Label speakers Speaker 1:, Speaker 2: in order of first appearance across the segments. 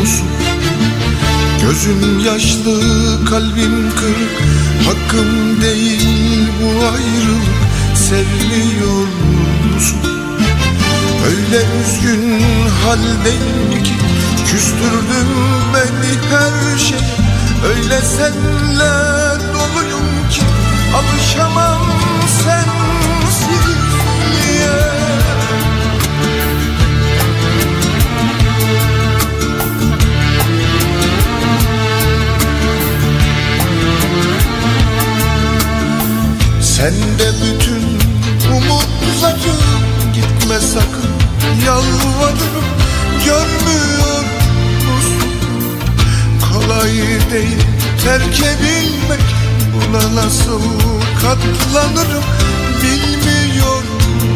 Speaker 1: musun? Gözüm yaşlı kalbim kırık. Hakkım değil bu ayrılık. Sevmiyor musun? Öyle üzgün haldeyim ki. Küstürdün beni her şey Öyle senle doluyum ki. Alışamam sensizliğe Sen de bütün umutlarım gitme sakın Yalvarırım görmüyor musun? Kolay değil terk edilmek Buna nasıl katlanırım bilmiyor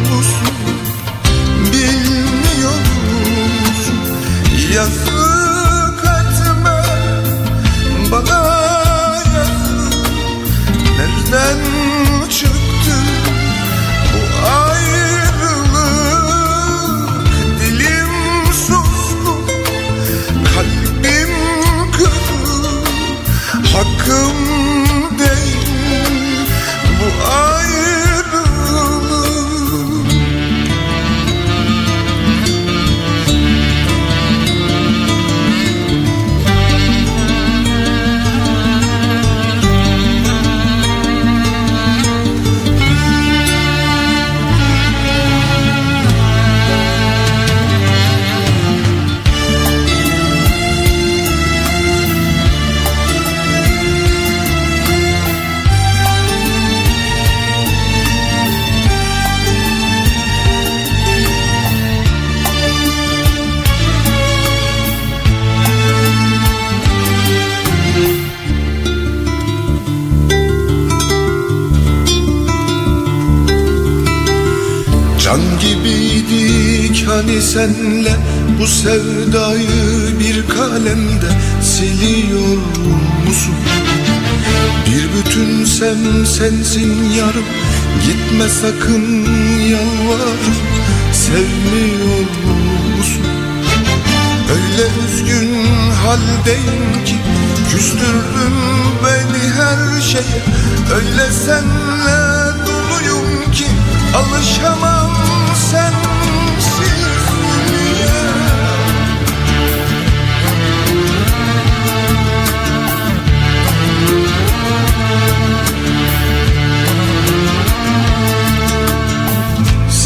Speaker 1: musun? Bilmiyor musun? Yazık etme bana yazık Nereden Hakkım gibiydik hani senle Bu sevdayı bir kalemde Siliyor musun? Bir bütünsem sensin yarım Gitme sakın yalvarırım Sevmiyor musun? Öyle üzgün haldeyim ki Küstürdün beni her şeye Öyle senle doluyum ki Alışamam sensizliğe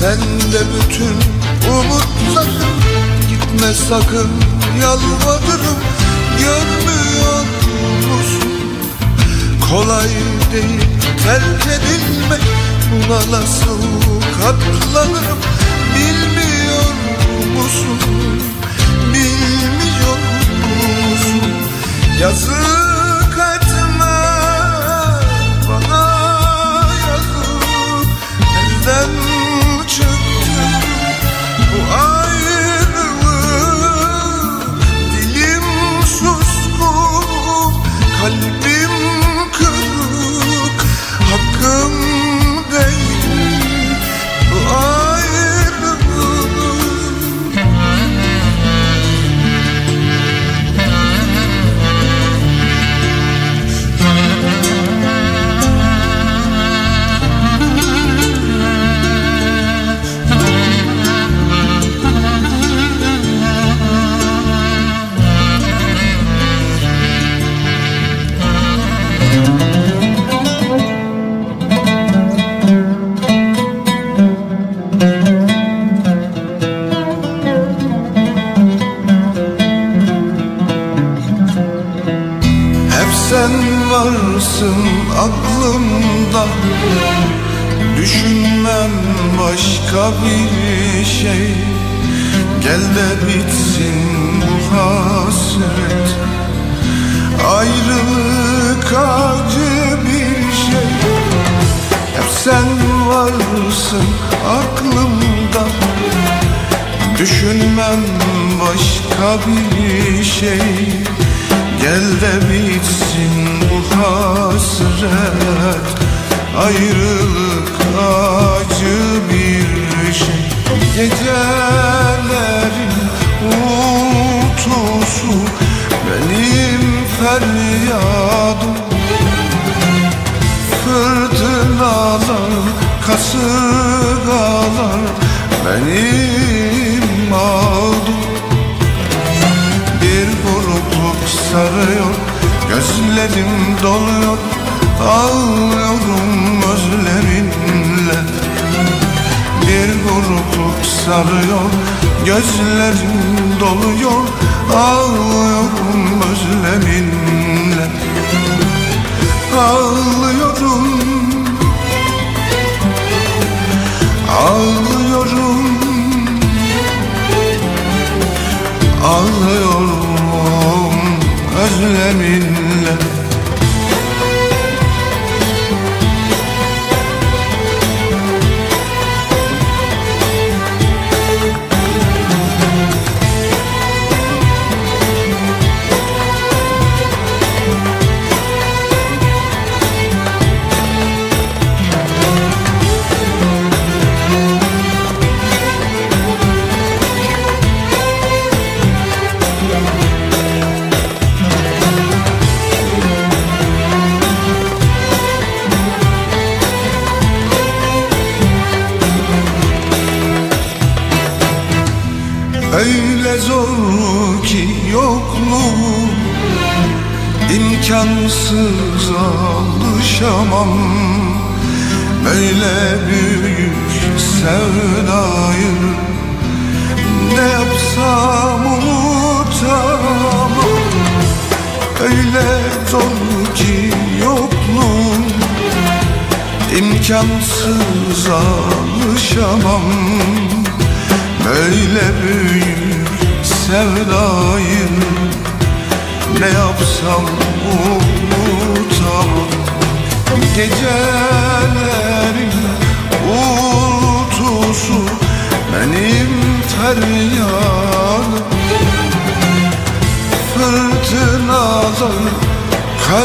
Speaker 1: Sen de bütün umutlarım Gitme sakın yalvarırım Görmüyor musun? Kolay değil terk edilmek Buna nasıl katlanırım Bilmiyor musun? Bilmiyor musun? Yazık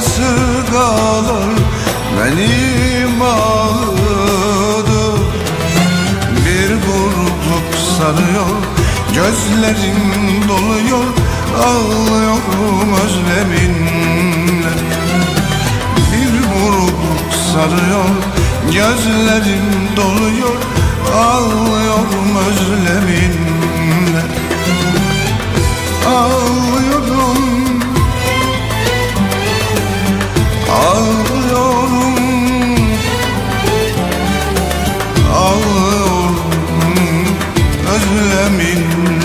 Speaker 1: sıralar benim ağladı Bir burluk sarıyor gözlerim doluyor Ağlıyorum özleminle? Bir burluk sarıyor gözlerim doluyor Ağlıyorum özleminle? Ağlıyorum Ağlıyorum. Ağlıyorum. Özlemin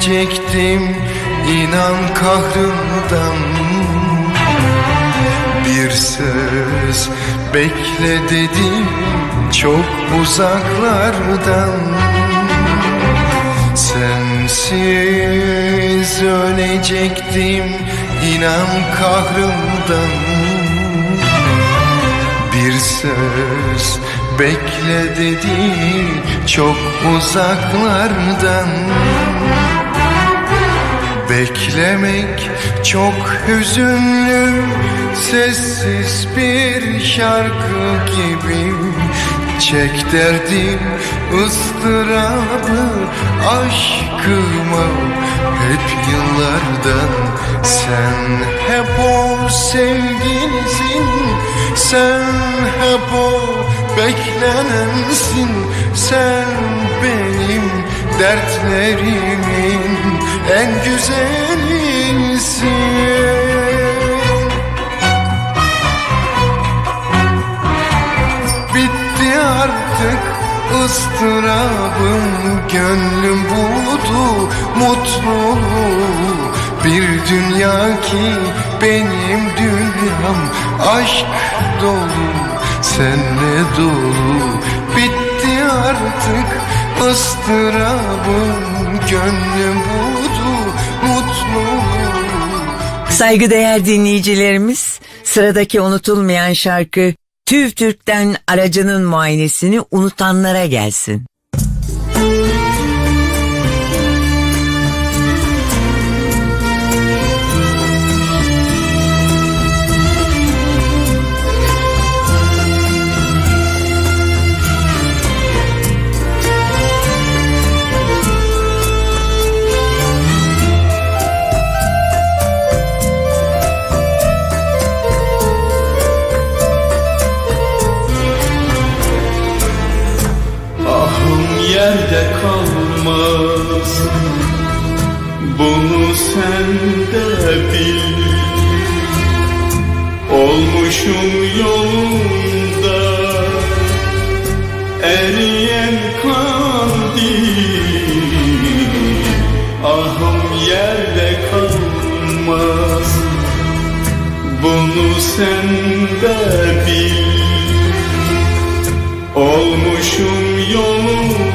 Speaker 1: söyleyecektim inan kahrımdan. Bir söz bekle dedim çok uzaklardan. Sensiz ölecektim inan kahrımdan. Bir söz bekle dedi çok uzaklardan Beklemek çok hüzünlü Sessiz bir şarkı gibi. Çek derdim ıstırabı aşkıma Hep yıllardan sen hep o sevgilisin Sen hep o beklenensin. Sen benim dertlerimin en güzelisin Bitti artık ıstırabım Gönlüm buldu mutluluğu. Bir dünya ki benim dünyam Aşk dolu senle dolu. Bitti artık ıstırabım Gönlüm buldu mutluluğu
Speaker 2: Saygıdeğer dinleyicilerimiz, sıradaki unutulmayan şarkı TÜV TÜRK'ten aracının muayenesini unutanlara gelsin.
Speaker 3: Yerde kalmaz. Bunu sen de bil. Olmuşum yolunda. Eriyen kandil. Ahım yerde kalmaz. Bunu sen de bil. Olmuşum yolunda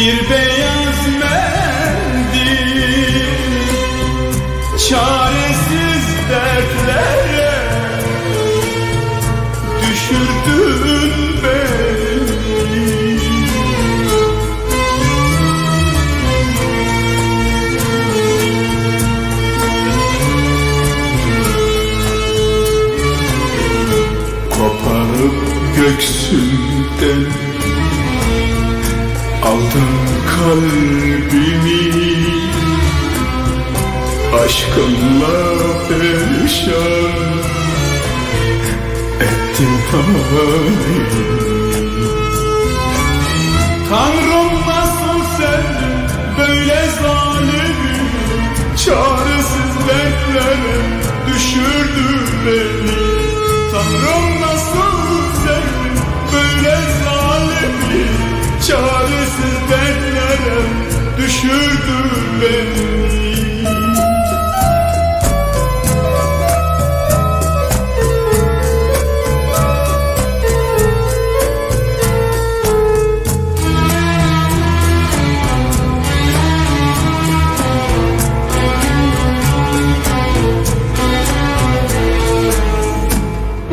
Speaker 3: Bir beyaz mendil. Çaresiz dertlere Düşürdün beni. Koparıp göksümden Aldın kalbimi. Aşkınla perişan Ettin halimi Tanrım nasıl sen böyle zalimi Çaresiz dertlere düşürdün beni. Tanrım nasıl sen böyle zalimi Çaresiz dertlere düşürdü beni.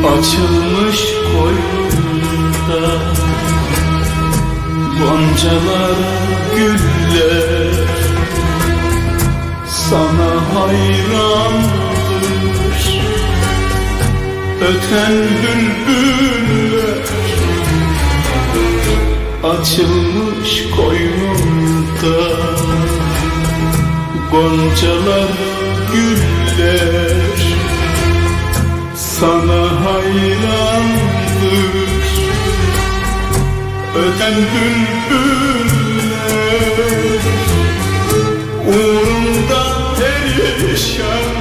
Speaker 3: Açılmış Goncalar güller. Sana hayrandır. Öten bülbüller. Açılmış koynunda Goncalar güller. Sana hayrandır Öten bülbüller Uğrunda perişan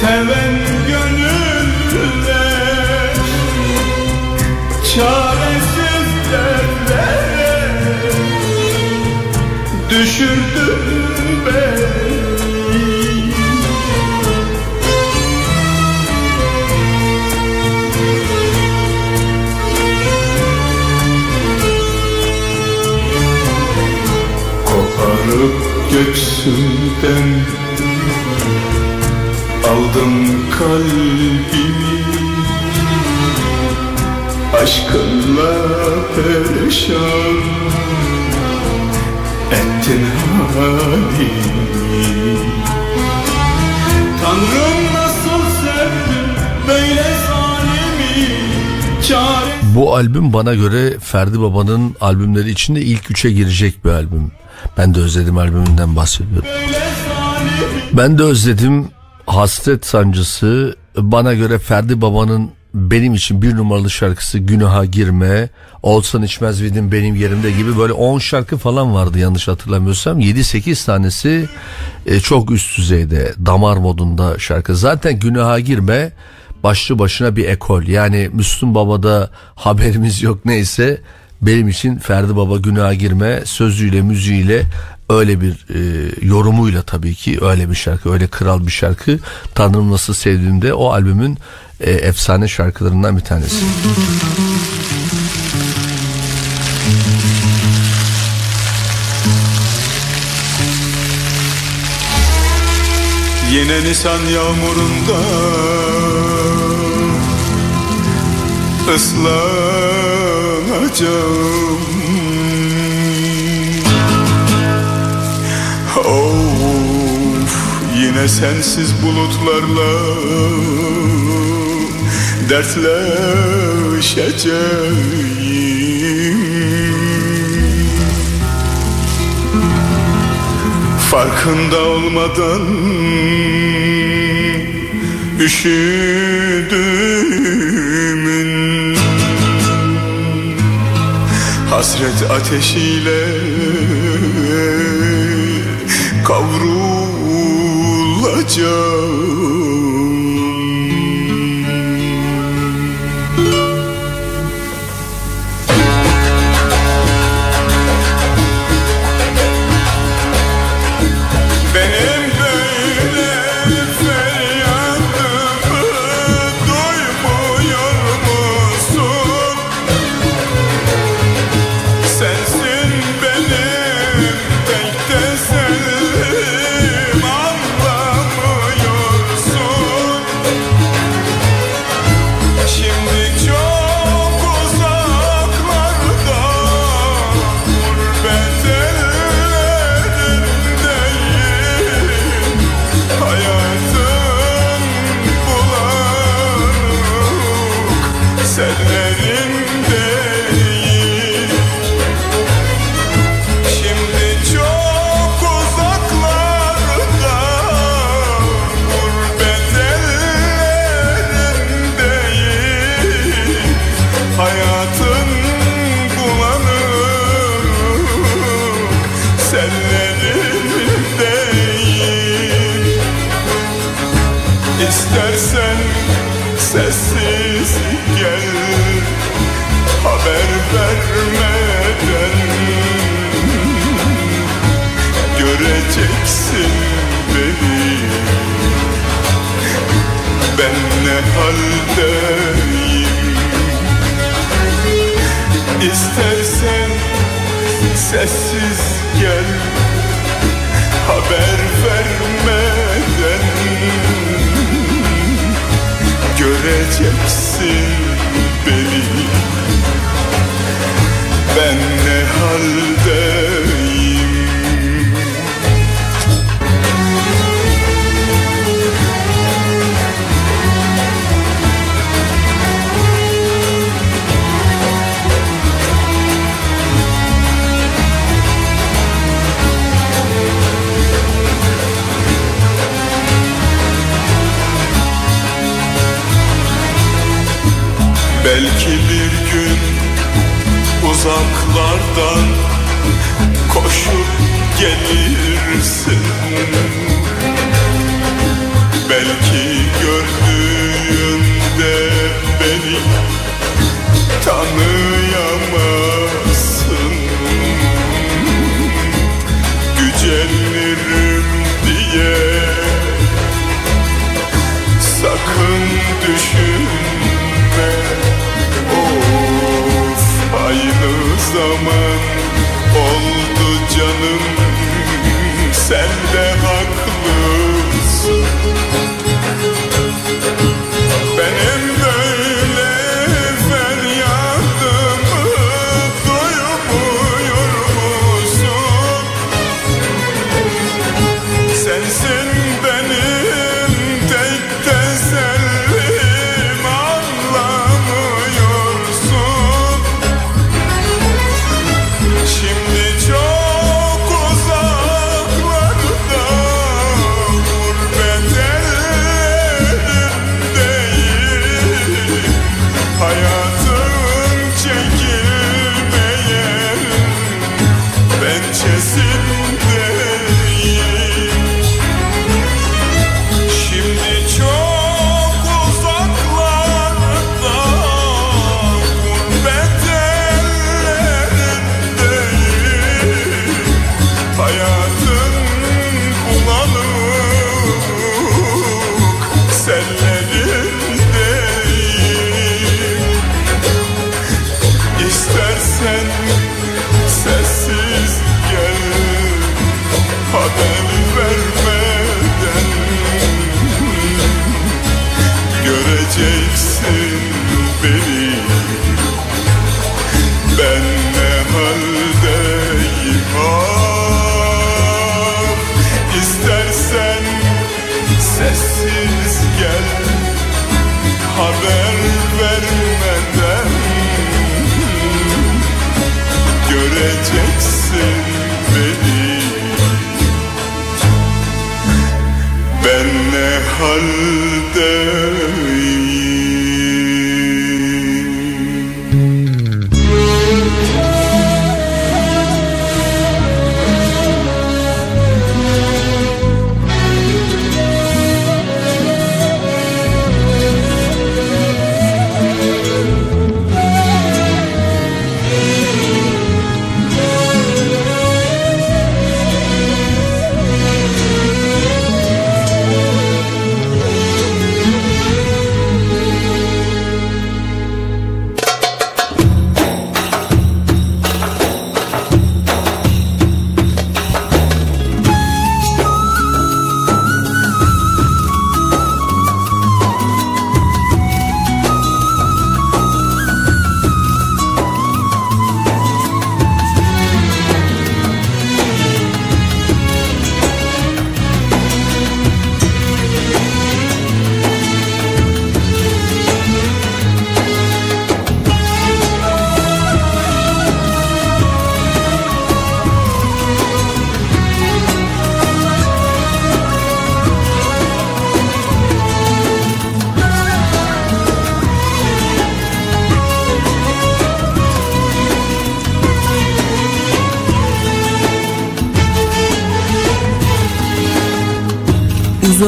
Speaker 3: Seven gönüller Çaresiz dertlere Düşürdün Koparıp göksümden Aldın kalbimi. Aşkınla perişan Ettin halimi. Tanrım nasıl sevdim böyle zalimi? Çare
Speaker 4: Bu albüm bana göre Ferdi Baba'nın albümleri içinde ilk üçe girecek bir albüm. Ben de özledim albümünden bahsediyorum. Ben de özledim Hasret Sancısı bana göre Ferdi Baba'nın benim için bir numaralı şarkısı Günaha Girme, Olsan içmez miydin benim yerimde gibi böyle 10 şarkı falan vardı yanlış hatırlamıyorsam. 7-8 tanesi e, çok üst düzeyde damar modunda şarkı. Zaten Günaha Girme başlı başına bir ekol. Yani Müslüm Baba'da haberimiz yok neyse benim için Ferdi Baba Günaha Girme sözüyle müziğiyle öyle bir e, yorumuyla tabii ki öyle bir şarkı öyle kral bir şarkı Tanrım Nasıl Sevdiğimde o albümün e, efsane şarkılarından bir tanesi.
Speaker 3: Yine Nisan yağmurunda ıslanacağım Of yine sensiz bulutlarla dertleşeceğim. Farkında olmadan üşüdüğümün Hasret ateşiyle kavrulacağım İstersen sessiz gel Haber vermeden Göreceksin beni. Ben ne haldeyim Belki bir gün uzaklardan koşup gelirsin. Belki gördüğünde beni tanıyamazsın. Gücenirim diye sakın düşünme aynı zaman oldu canım. Sen de haklısın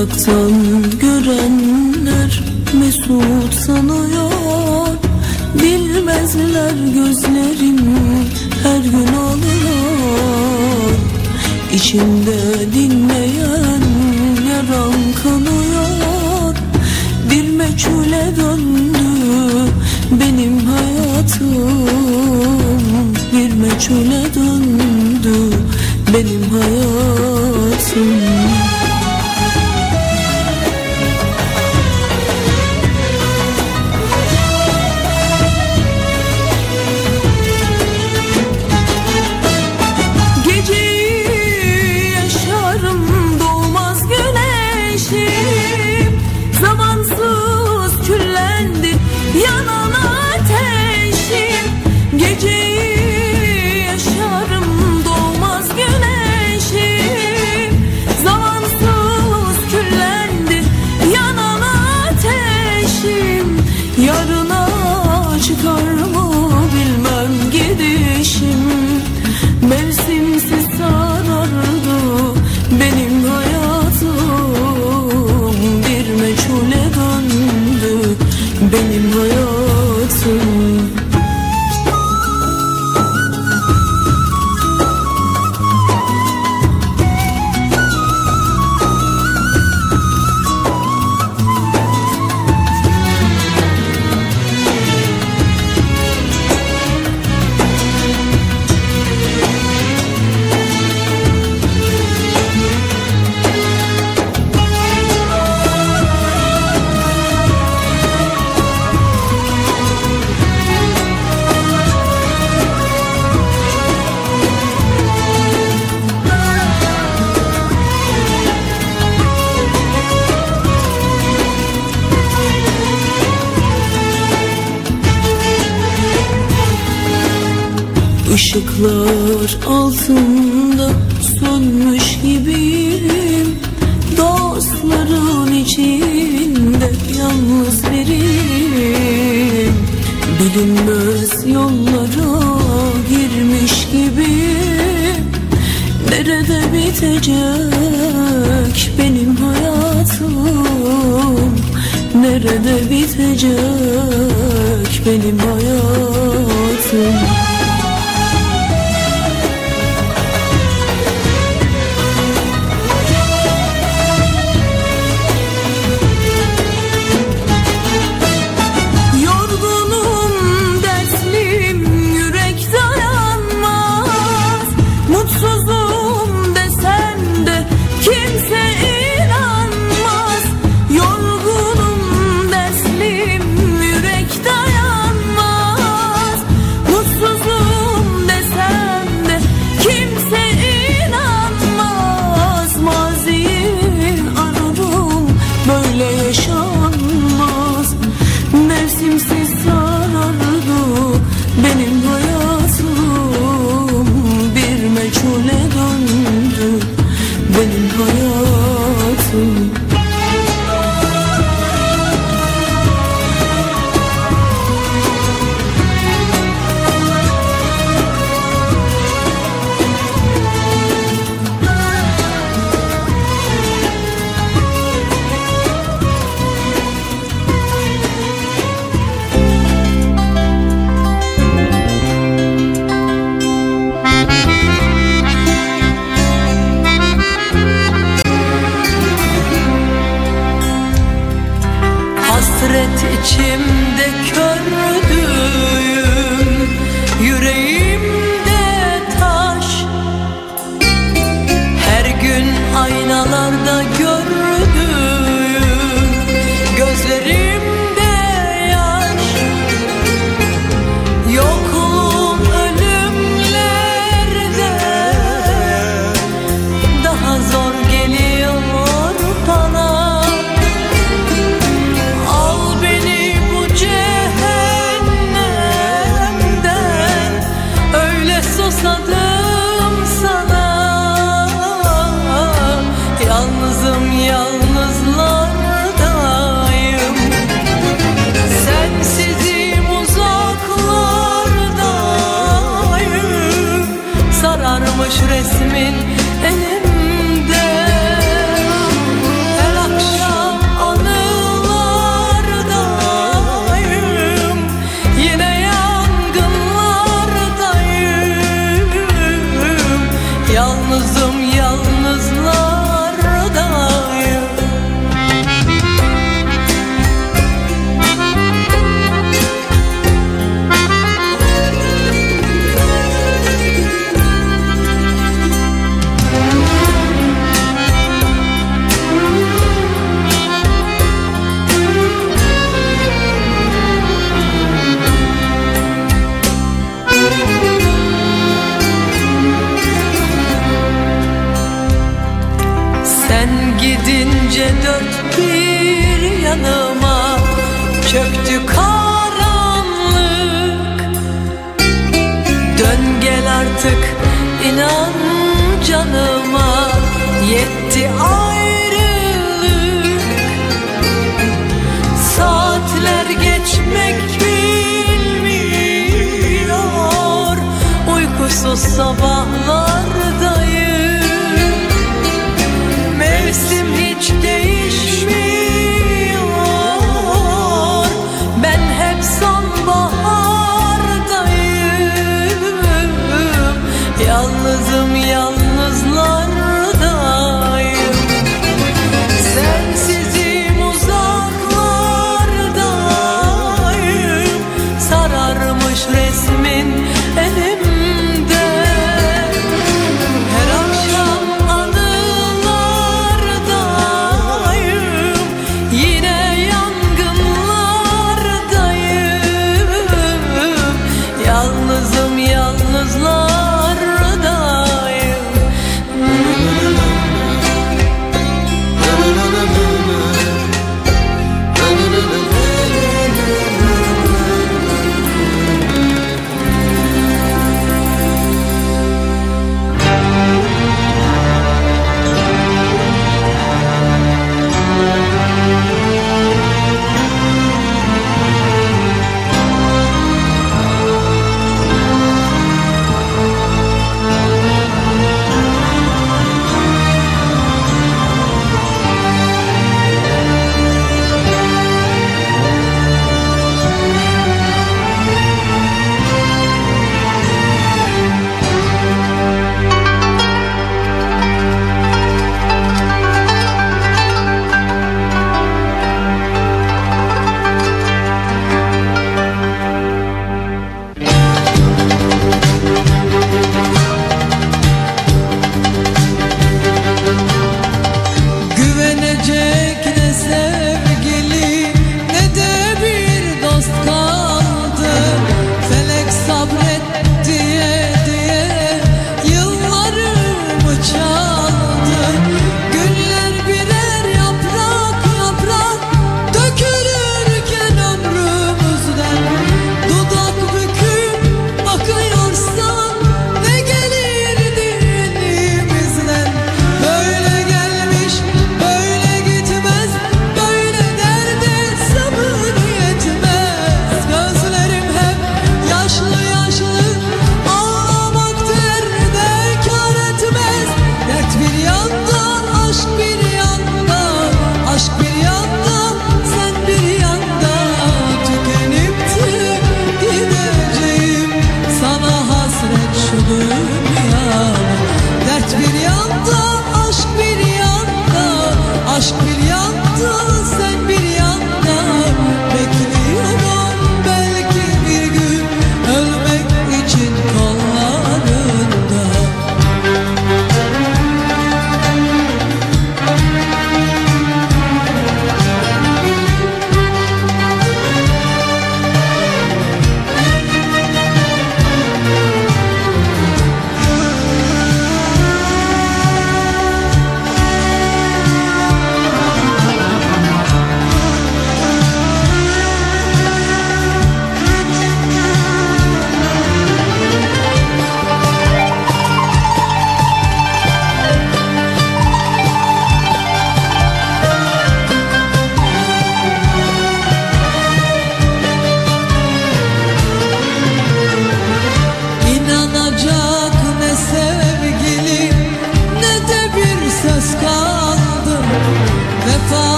Speaker 5: Uzaktan görenler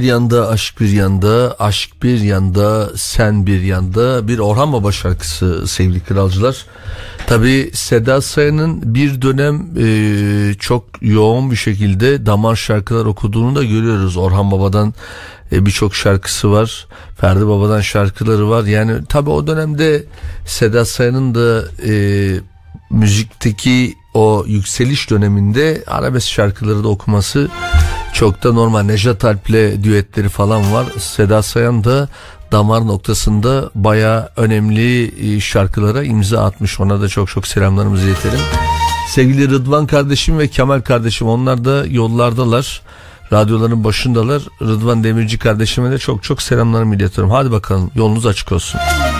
Speaker 5: bir
Speaker 6: yanda, aşk bir yanda, aşk bir yanda, sen bir yanda bir
Speaker 4: Orhan Baba şarkısı sevgili kralcılar. Tabi Seda Sayan'ın bir dönem e, çok yoğun bir şekilde damar şarkılar okuduğunu da görüyoruz. Orhan Baba'dan e, birçok şarkısı var. Ferdi Baba'dan şarkıları var. Yani tabi o dönemde Seda Sayan'ın da e, müzikteki o yükseliş döneminde arabesk şarkıları da okuması çok da normal. Nejat Alp'le düetleri falan var. Seda Sayan da damar noktasında baya önemli e, şarkılara imza atmış. Ona da çok çok selamlarımızı iletelim. Sevgili Rıdvan kardeşim ve Kemal kardeşim onlar da yollardalar. Radyoların başındalar. Rıdvan Demirci kardeşime de çok çok selamlarımı iletiyorum. Hadi bakalım yolunuz açık olsun.
Speaker 5: Hayalin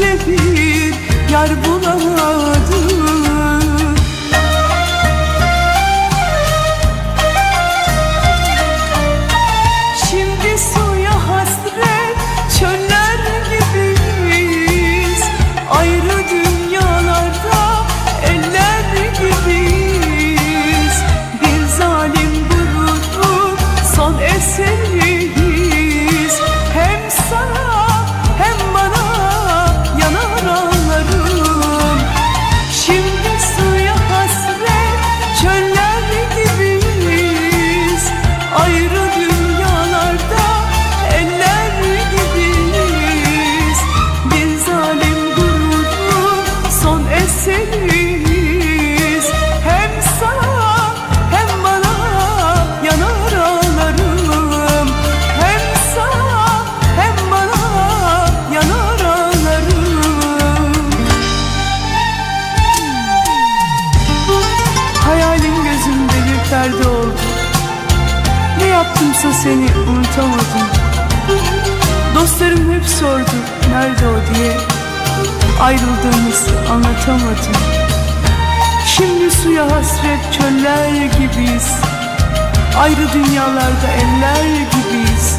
Speaker 5: bir yar bulamadın Ayrıldığımızı anlatamadım. Şimdi suya hasret çöller gibiyiz. Ayrı dünyalarda eller gibiyiz.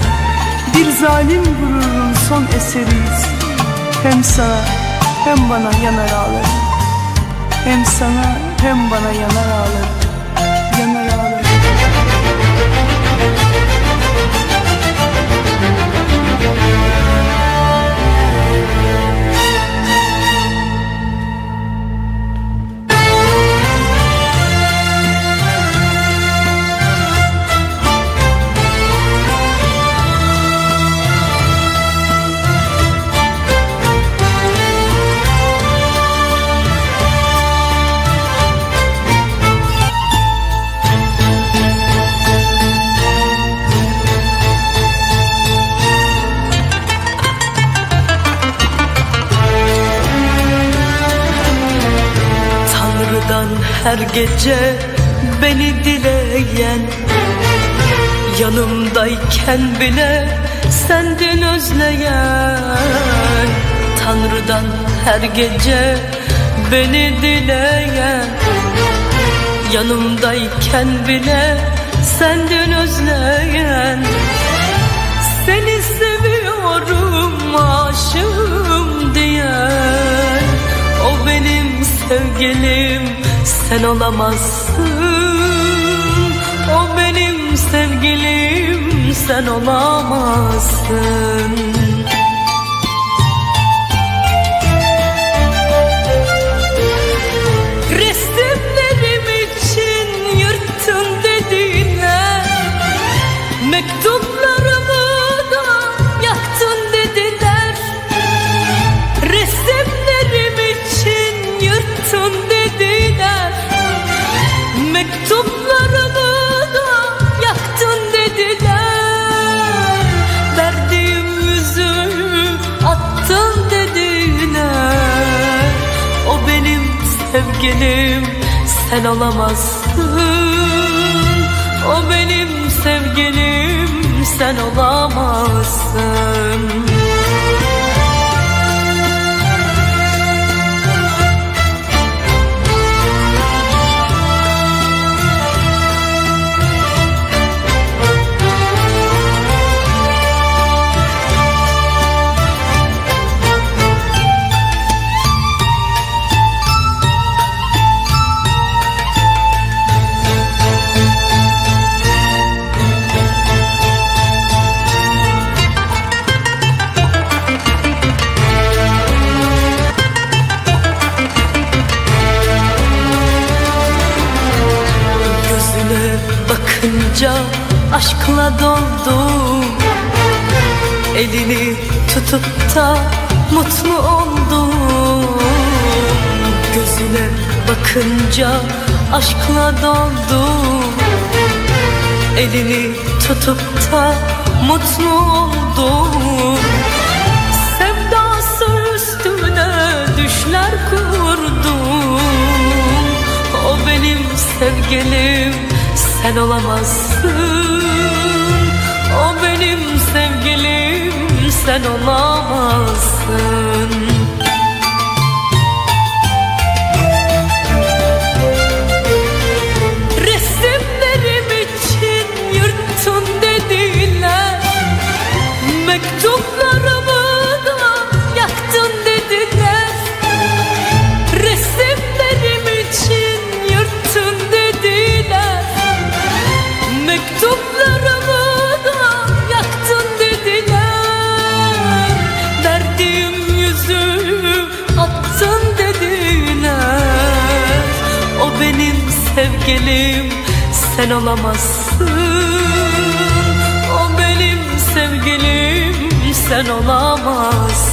Speaker 5: Bir zalim gururun son eseriyiz. Hem sana hem bana yanar ağlarım. Hem sana hem bana yanar ağlarım
Speaker 7: her gece beni dileyen Yanımdayken bile sendin özleyen. Tanrı'dan her gece beni dileyen Yanımdayken bile sendin özleyen. Seni seviyorum aşığım diyen O benim sevgilim sen olamazsın. O benim sevgilim. Sen olamazsın sevgilim sen olamazsın. O benim sevgilim sen olamazsın aşkla doldum Elini tutup da mutlu oldum Gözüne bakınca aşkla doldum Elini tutup da mutlu oldum Sevdası üstüne düşler kurdum O benim sevgilim sen olamazsın. O benim sevgilim sen olamazsın sen olamazsın. O benim sevgilim sen olamazsın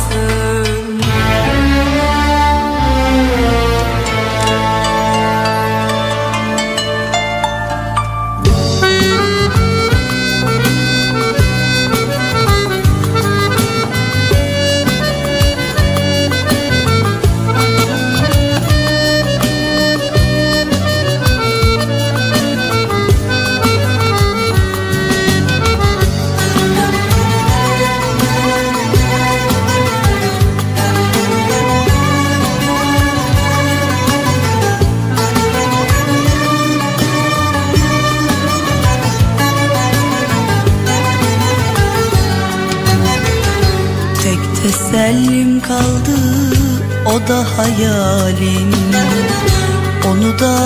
Speaker 8: o da hayalim. Onu da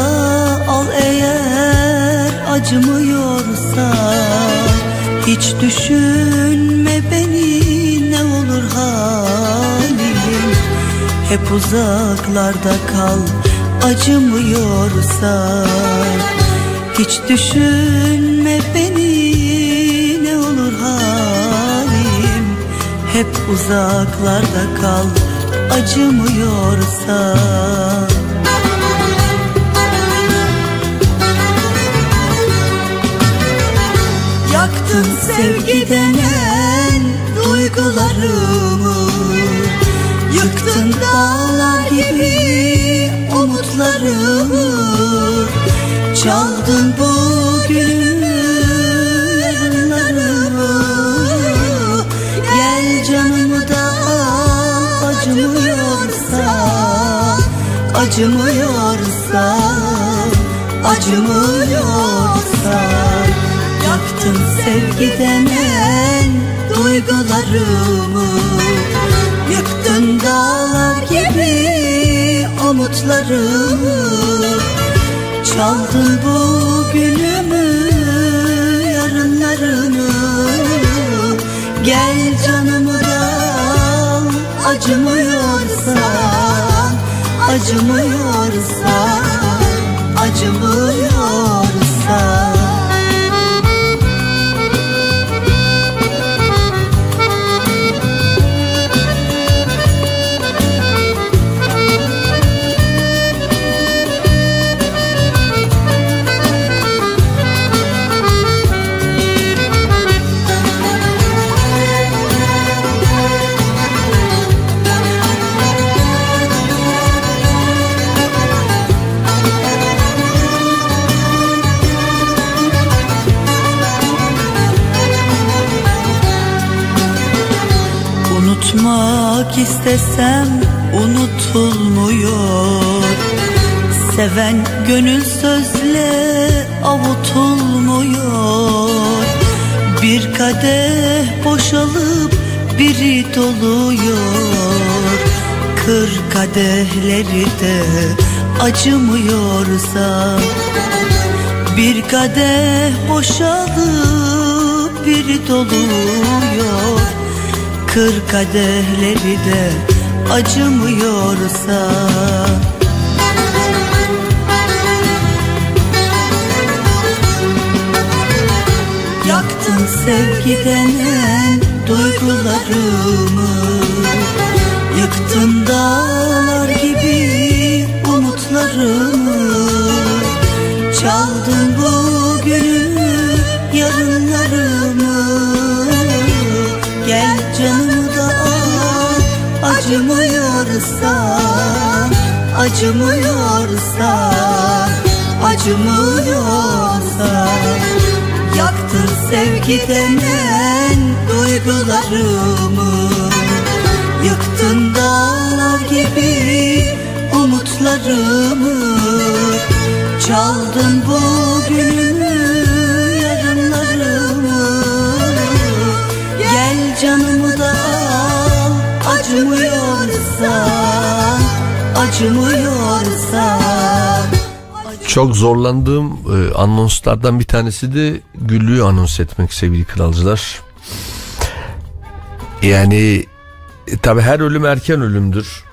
Speaker 8: al eğer acımıyorsa. Hiç düşünme beni ne olur halim. Hep uzaklarda kal acımıyorsa. Hiç düşünme beni ne olur halim. Hep uzaklarda kal acımıyorsa. Yaktın sevgi denen duygularımı Yıktın dağlar gibi umutlarımı Çaldın bugünümü Acımıyorsa Yaktın sevgi denen duygularımı. Yıktın dağlar gibi umutlarımı. Çaldın bugünümü yarınlarımı Gel canımı da al acımıyorsa Acımıyorsa İstesem unutulmuyor. Seven gönül sözle avutulmuyor Bir kadeh boşalıp biri doluyor. Kır kadehleri de acımıyorsa. Bir kadeh boşalıp biri doluyor Kır kadehleri de acımıyorsa. Yaktın sevgi denen duygularımı Yıktın dağlar gibi umutlarımı acımıyorsa Acımıyorsa Acımıyorsa Yaktın sevgi denen duygularımı. Yıktın dağlar gibi umutlarımı Çaldın bugünümü Acımıyorsa
Speaker 4: Çok zorlandığım e, anonslardan bir tanesi de Güllü'yü anons etmek sevgili kralcılar. Yani e, tabi her ölüm erken ölümdür.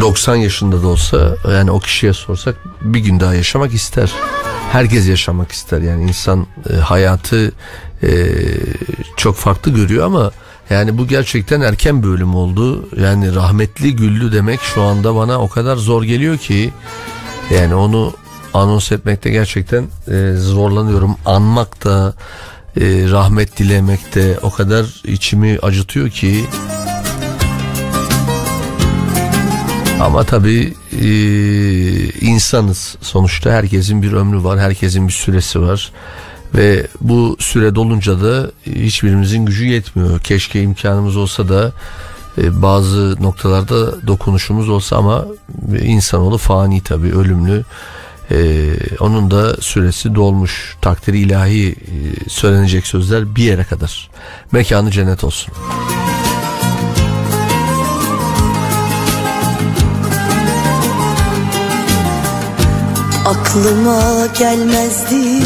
Speaker 4: 90 yaşında da olsa yani o kişiye sorsak bir gün daha yaşamak ister. Herkes yaşamak ister yani insan e, hayatı e, çok farklı görüyor ama yani bu gerçekten erken bir ölüm oldu. Yani rahmetli Güllü demek şu anda bana o kadar zor geliyor ki yani onu anons etmekte gerçekten e, zorlanıyorum. Anmak da e, rahmet dilemek de o kadar içimi acıtıyor ki ama tabii e, insanız sonuçta herkesin bir ömrü var herkesin bir süresi var ve bu süre dolunca da hiçbirimizin gücü yetmiyor. Keşke imkanımız olsa da e, bazı noktalarda dokunuşumuz olsa ama insanoğlu fani tabii ölümlü. E, onun da süresi dolmuş. Takdiri ilahi e, söylenecek sözler bir yere kadar. Mekanı cennet olsun.
Speaker 9: Aklıma gelmezdi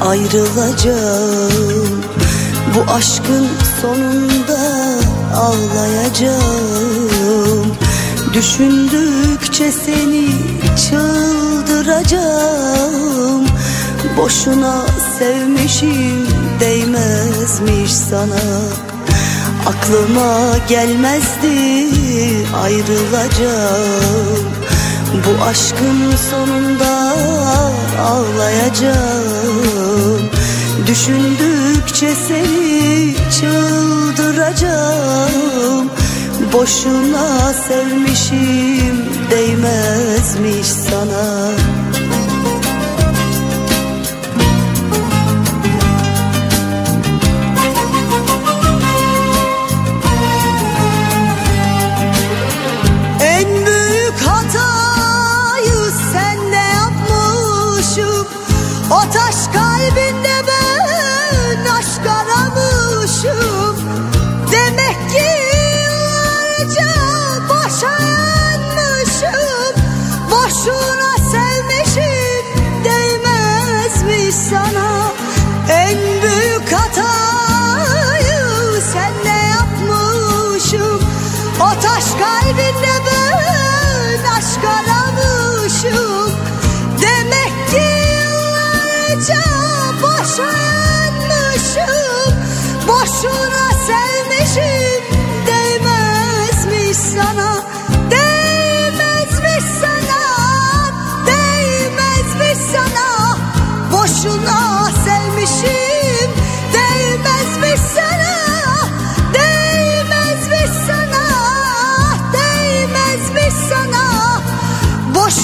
Speaker 9: ayrılacağım. Bu aşkın sonunda ağlayacağım. Düşündükçe seni çıldıracağım. Boşuna sevmişim değmezmiş sana. Aklıma gelmezdi ayrılacağım Bu aşkın sonunda ağlayacağım. Düşündükçe seni çıldıracağım. Boşuna sevmişim değmezmiş sana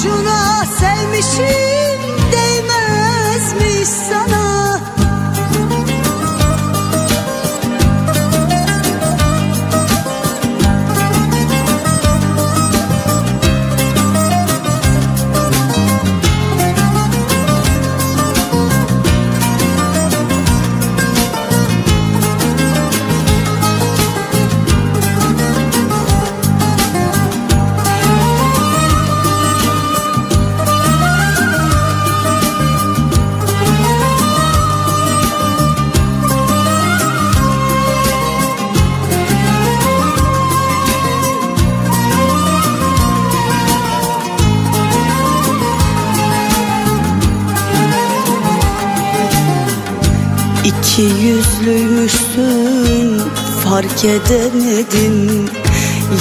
Speaker 9: Boşuna sevmişim İki yüzlüymüşsün fark edemedim.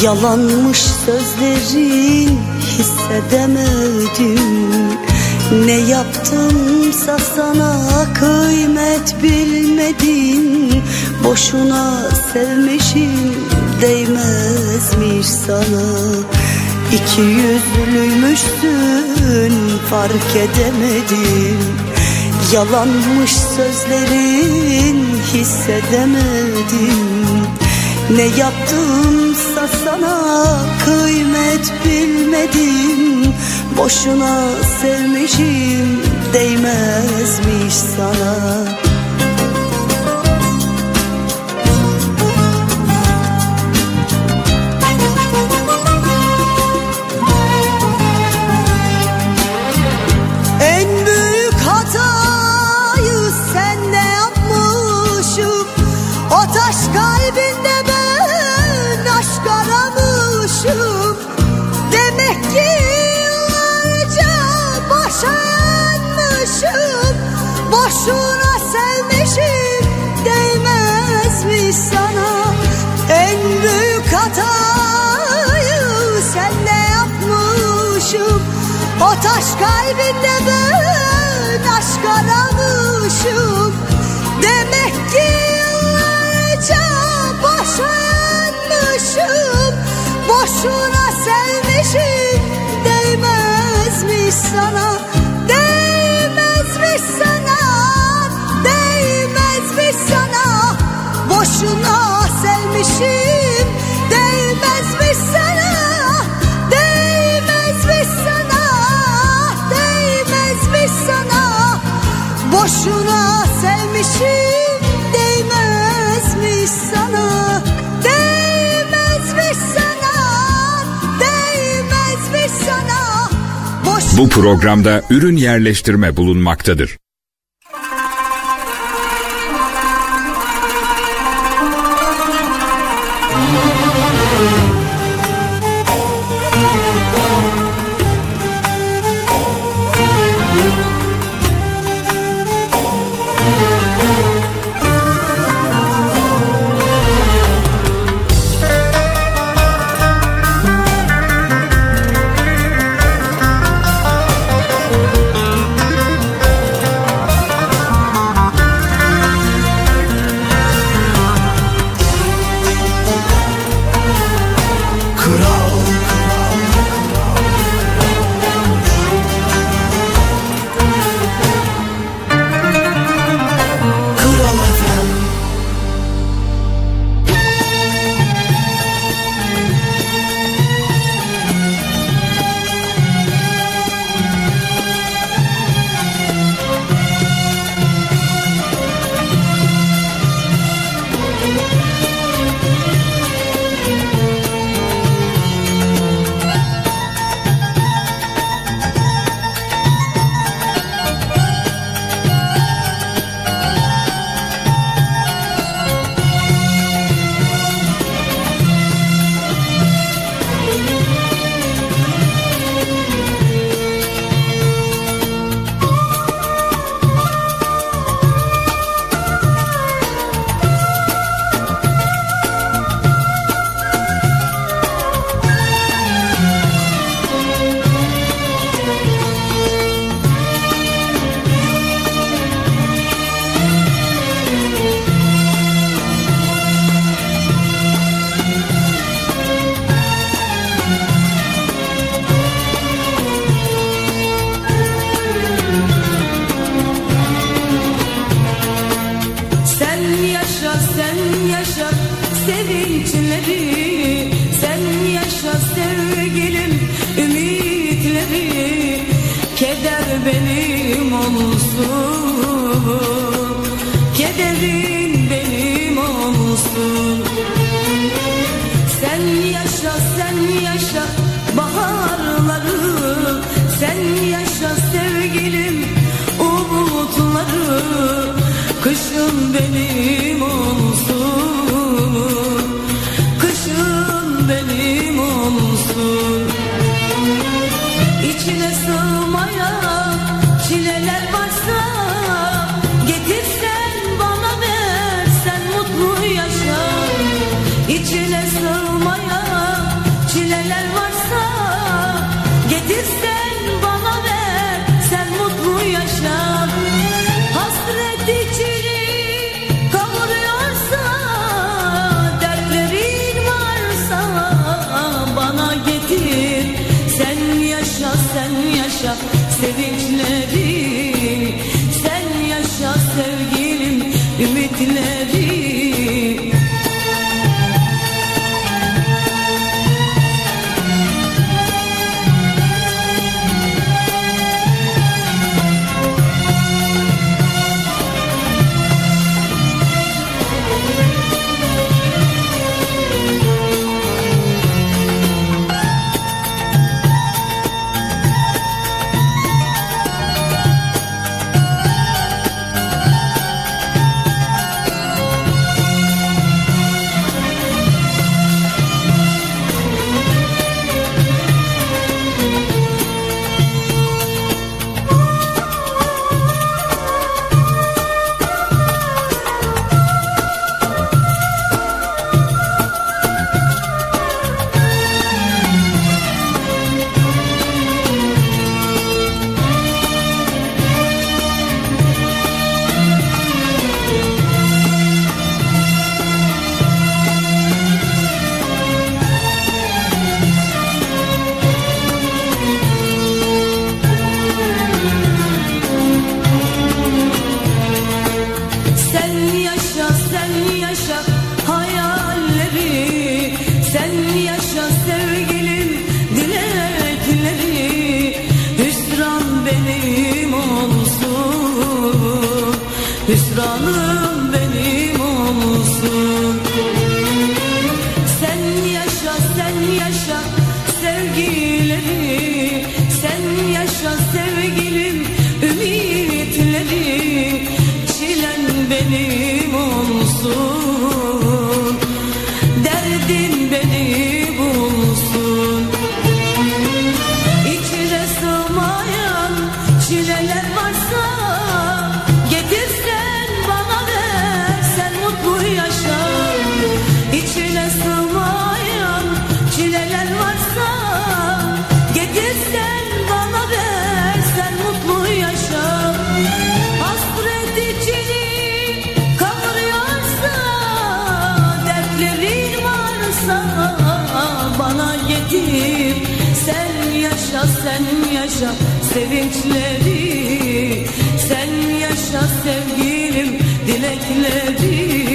Speaker 9: Yalanmış sözlerin hissedemedim. Ne yaptımsa sana kıymet bilmedin. Boşuna sevmişim değmezmiş sana. İki yüzlüymüşsün fark edemedim Yalanmış sözlerin hissedemedim. Ne yaptımsa sana kıymet bilmedim. Boşuna sevmişim değmezmiş sana kalbinde ben aşk aramışım. Demek ki yıllarca boşa yanmışım Boşuna sevmişim değmezmiş sana Boşuna sevmişim Değmezmiş sana Değmezmiş sana Değmezmiş sana Boş
Speaker 8: Bu programda ürün yerleştirme bulunmaktadır.
Speaker 10: Çileler varsa sevinçleri Sen yaşa sevgilim dilekleri.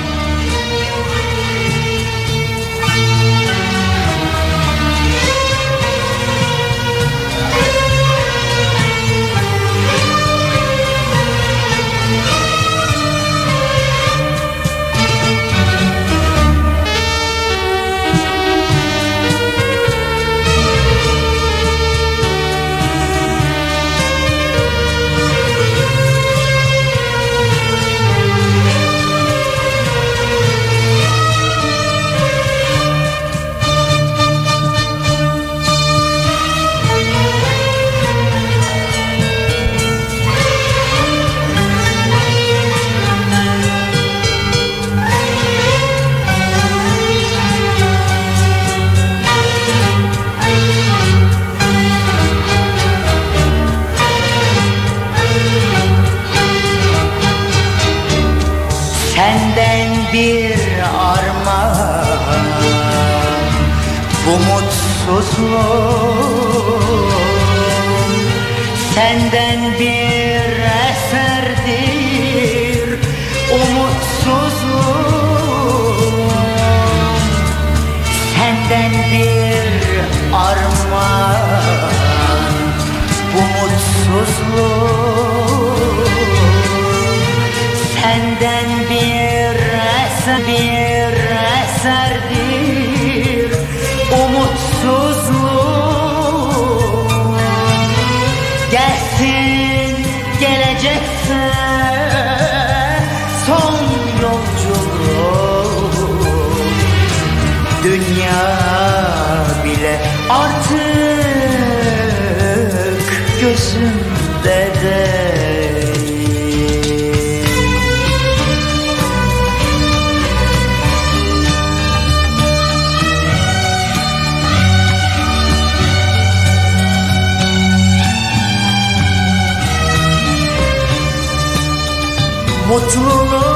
Speaker 11: told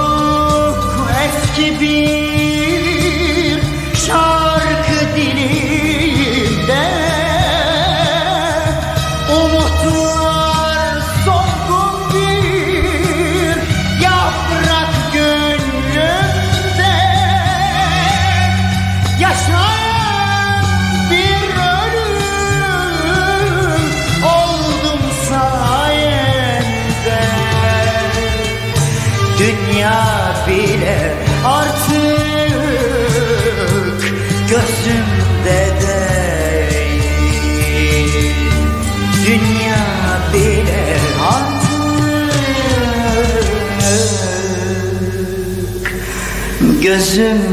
Speaker 11: gözümde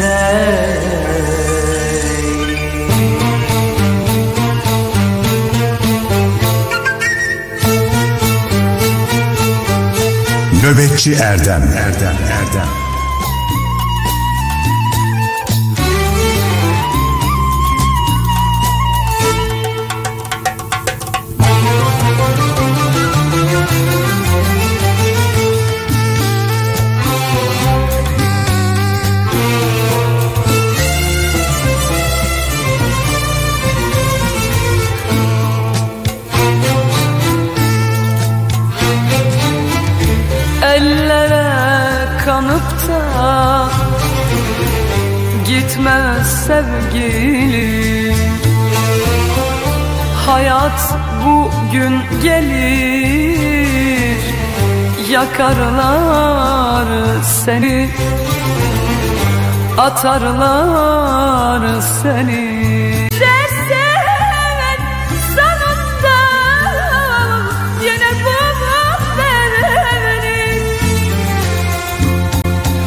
Speaker 11: de
Speaker 12: Nöbetçi Erdem. Erdem Erdem.
Speaker 7: yakarlar seni Atarlar seni.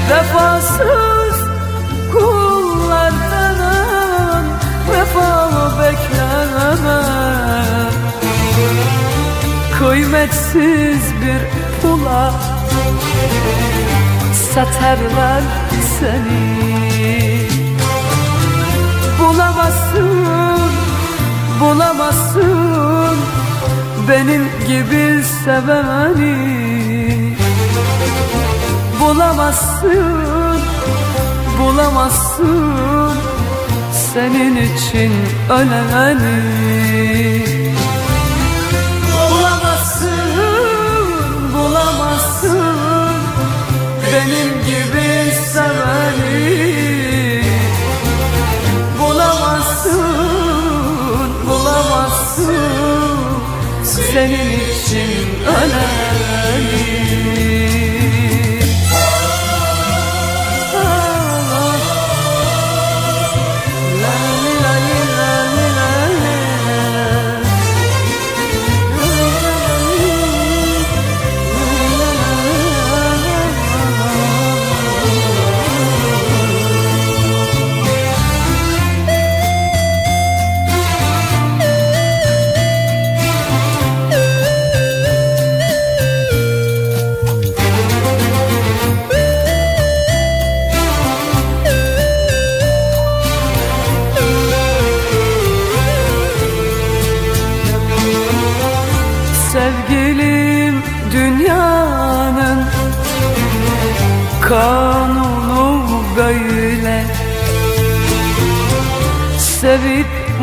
Speaker 7: Vefasız kullardan vefalı bekleme Kıymetsiz bir pula Satarlar seni. Bulamazsın, bulamazsın Benim gibi seveni. Bulamazsın, bulamazsın Senin için öleni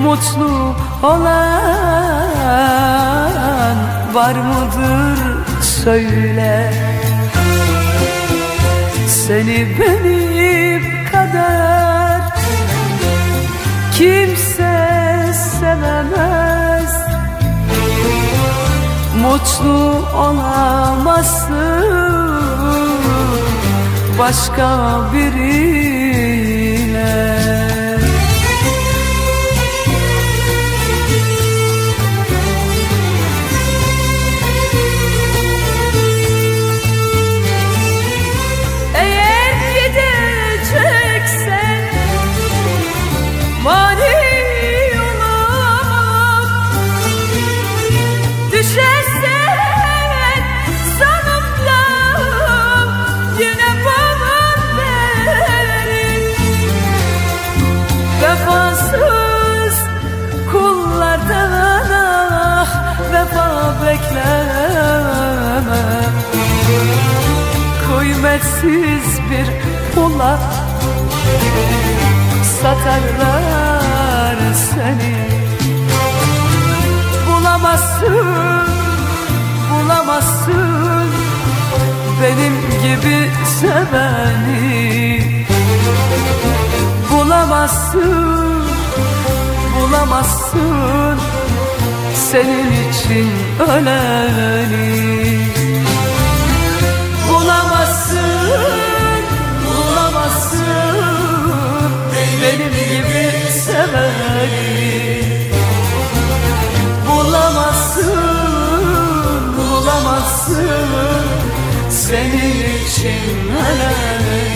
Speaker 7: mutlu olan
Speaker 8: var mıdır söyle. Seni benim kadar kimse sevemez. Mutlu olamazsın başka biriyle sensiz bir pula Satarlar seni. Bulamazsın, bulamazsın Benim gibi seveni. Bulamazsın, bulamazsın Senin için öleni. Hastasıyım senin için ölerim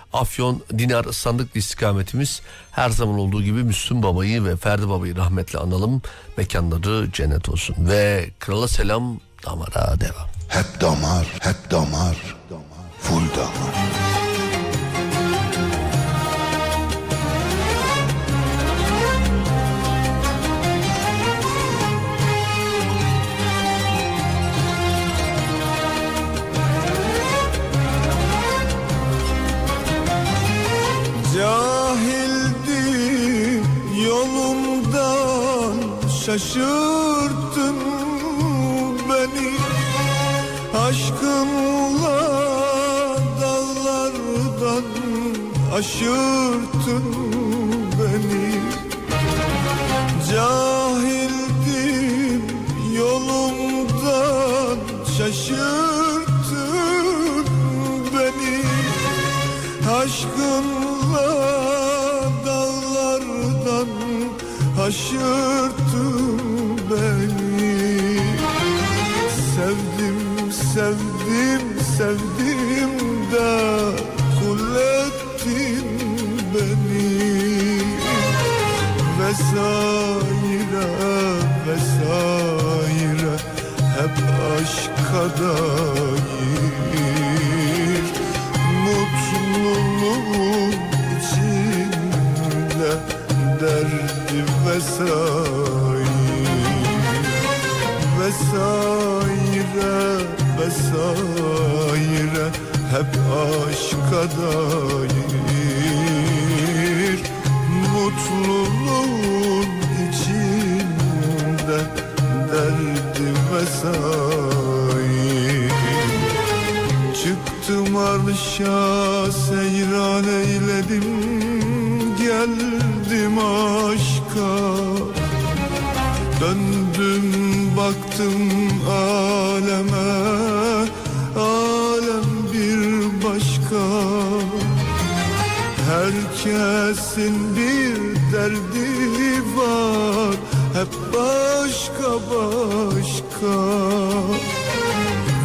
Speaker 8: Afyon, Dinar, Sandıklı istikametimiz her zaman olduğu gibi Müslüm Baba'yı ve Ferdi Baba'yı rahmetle analım. Mekanları cennet olsun. Ve krala selam damara devam.
Speaker 12: Hep damar, hep damar, full damar.
Speaker 13: Şaşırttın beni. Aşkınla dallardan aşırttın beni. Cahildim yolumdan şaşırttın beni. Aşkınla dallardan haşırttın seni. Sevdim, sevdim, sevdim de kul ettin beni. Vesaire, vesaire hep aşka dair. Mutluluğun içinde derdi vesaire. Vesaire vesaire hep aşka dair Mutluluğun içinde derdi vesaire. Çıktım arşa seyran eyledim Geldim aşka baktım aleme Alem bir başka. Herkesin bir derdi var Hep başka başka.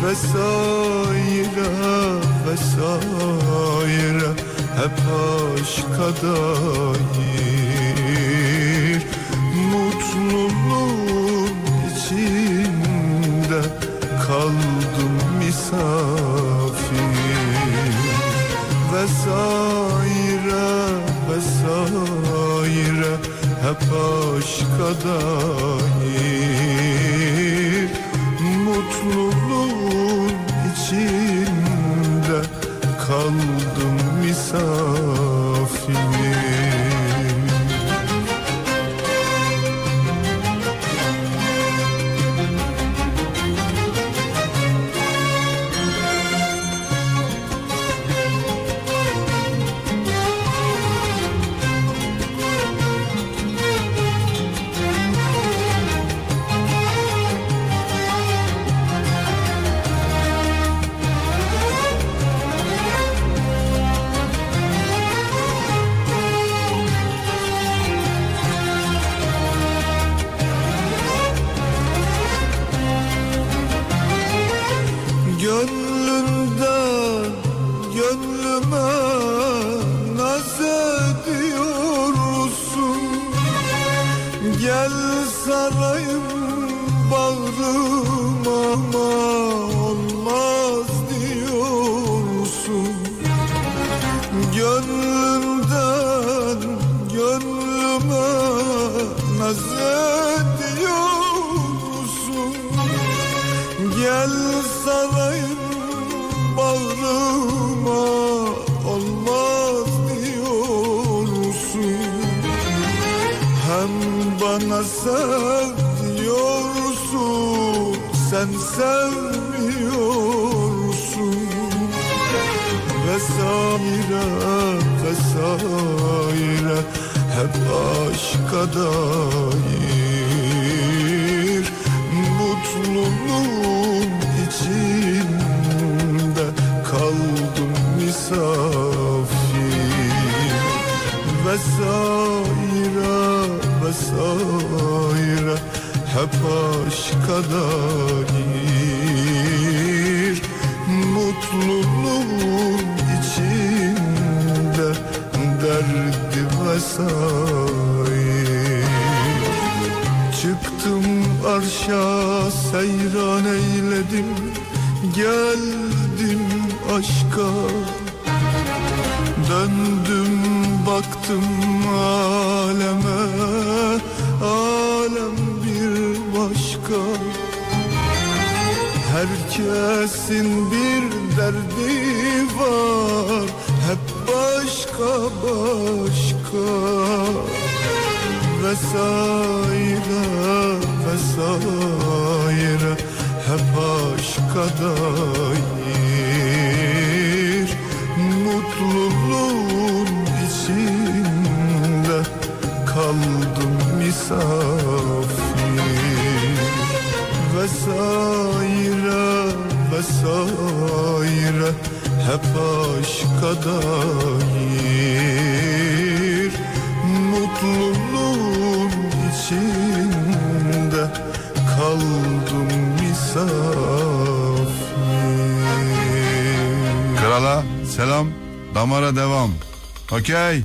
Speaker 13: Vesaire vesaire Hep aşka dair Vesaire vesaire hep aşka dair Mutluluğun içinde kaldım misafir arşa seyran eyledim Geldim aşka. Döndüm baktım aleme Alem bir başka. Herkesin bir derdi var Hep başka başka. Vesaire vesaire Hep aşka dair. Mutluluğun içinde kaldım misafir. Vesaire vesaire hep aşka dair. Mutluluğun
Speaker 14: selam, damara devam. Okey.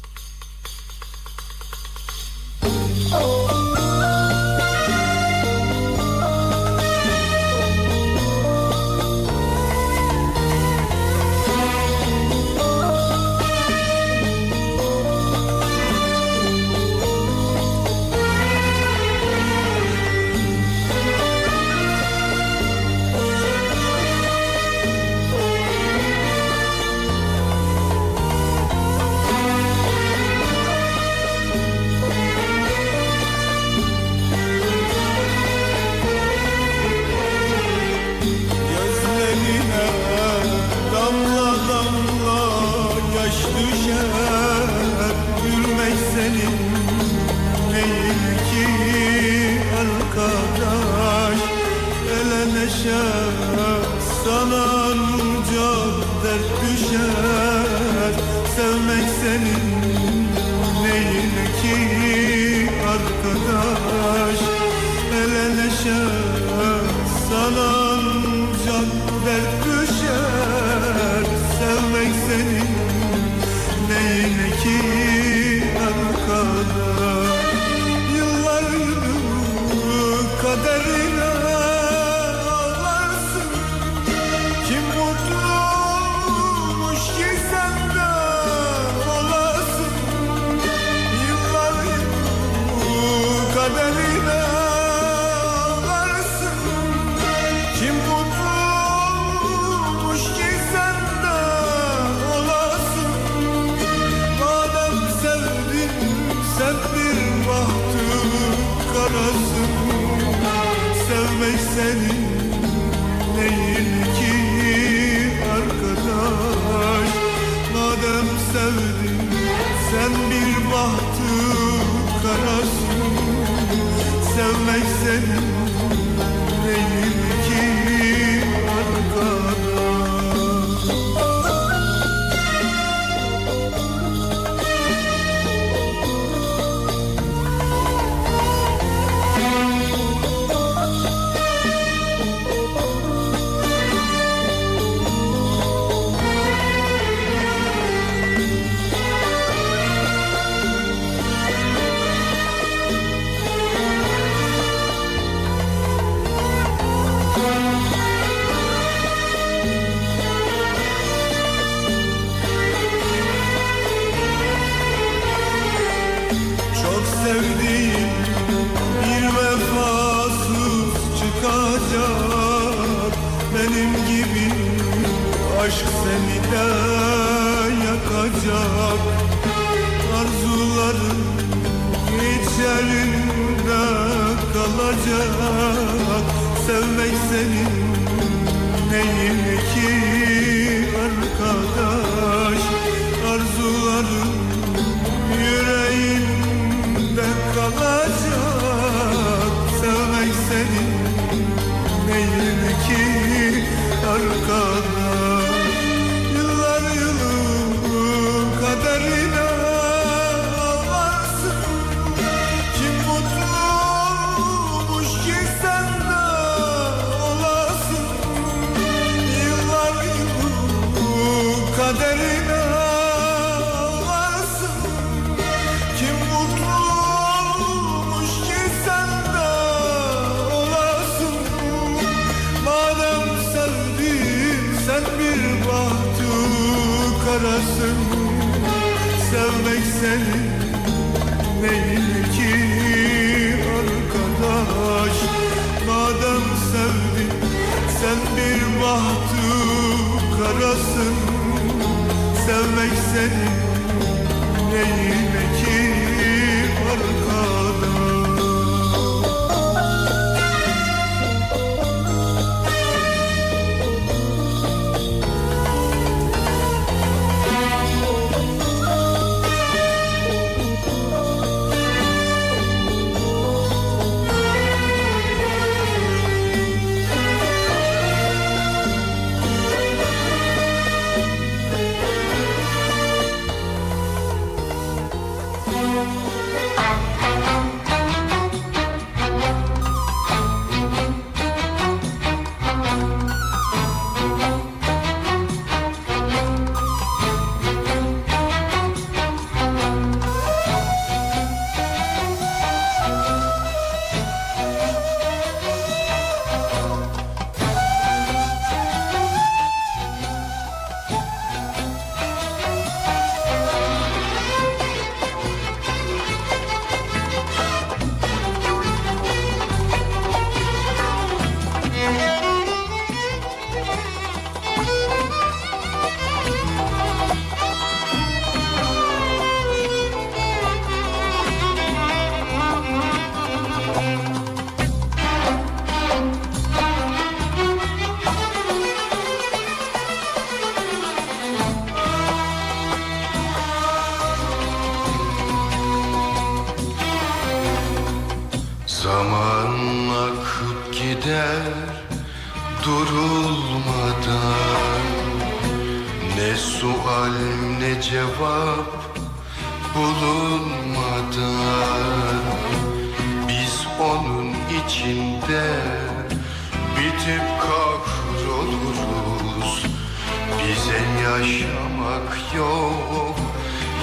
Speaker 1: Yaşamak yok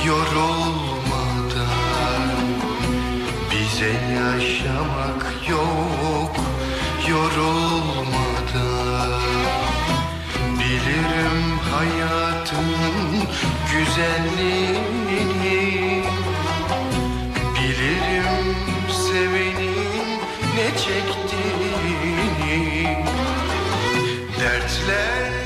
Speaker 1: yorulmadan. Bize yaşamak yok yorulmadan. Bilirim hayatın güzelliğini. Bilirim sevenin ne çektiğini. Dertler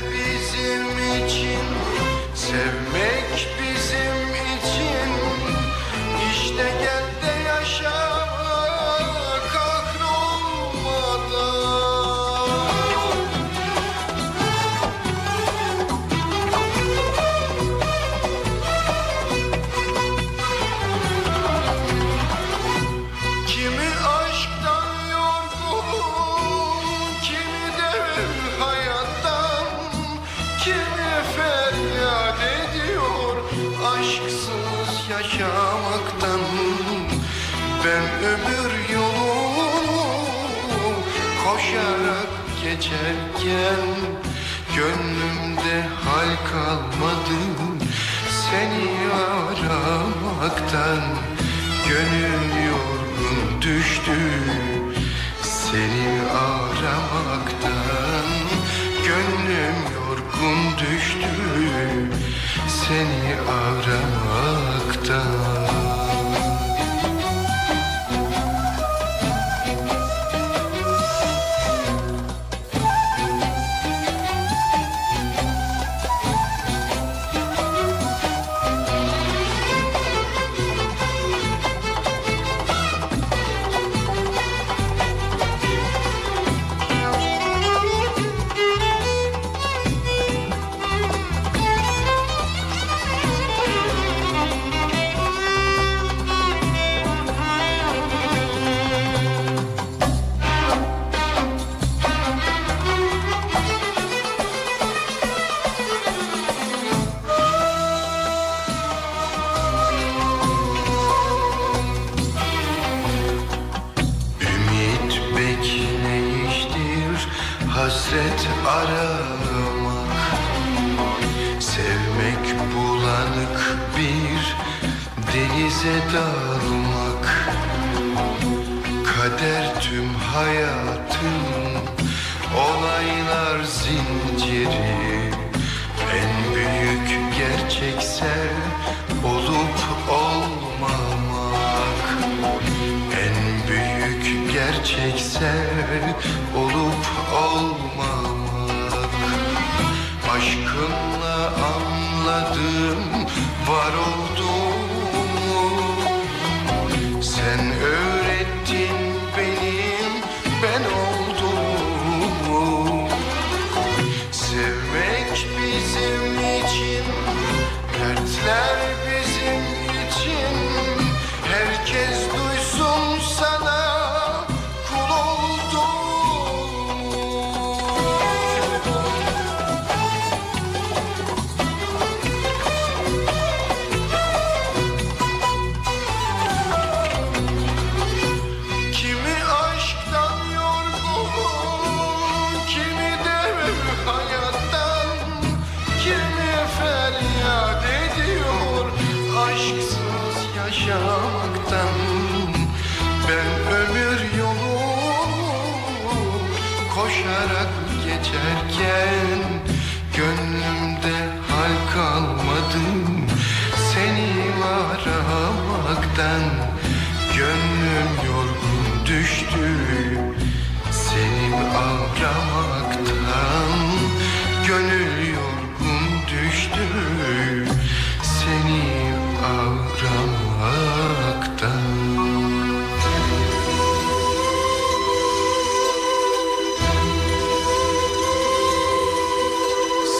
Speaker 1: aramaktan Gönül yorgun düştü. Seni aramaktan Gönlüm yorgun düştü. Seni aramaktan geçerken gönlümde hal kalmadı seni aramaktan. Gönlüm yorgun düştü seni aramaktan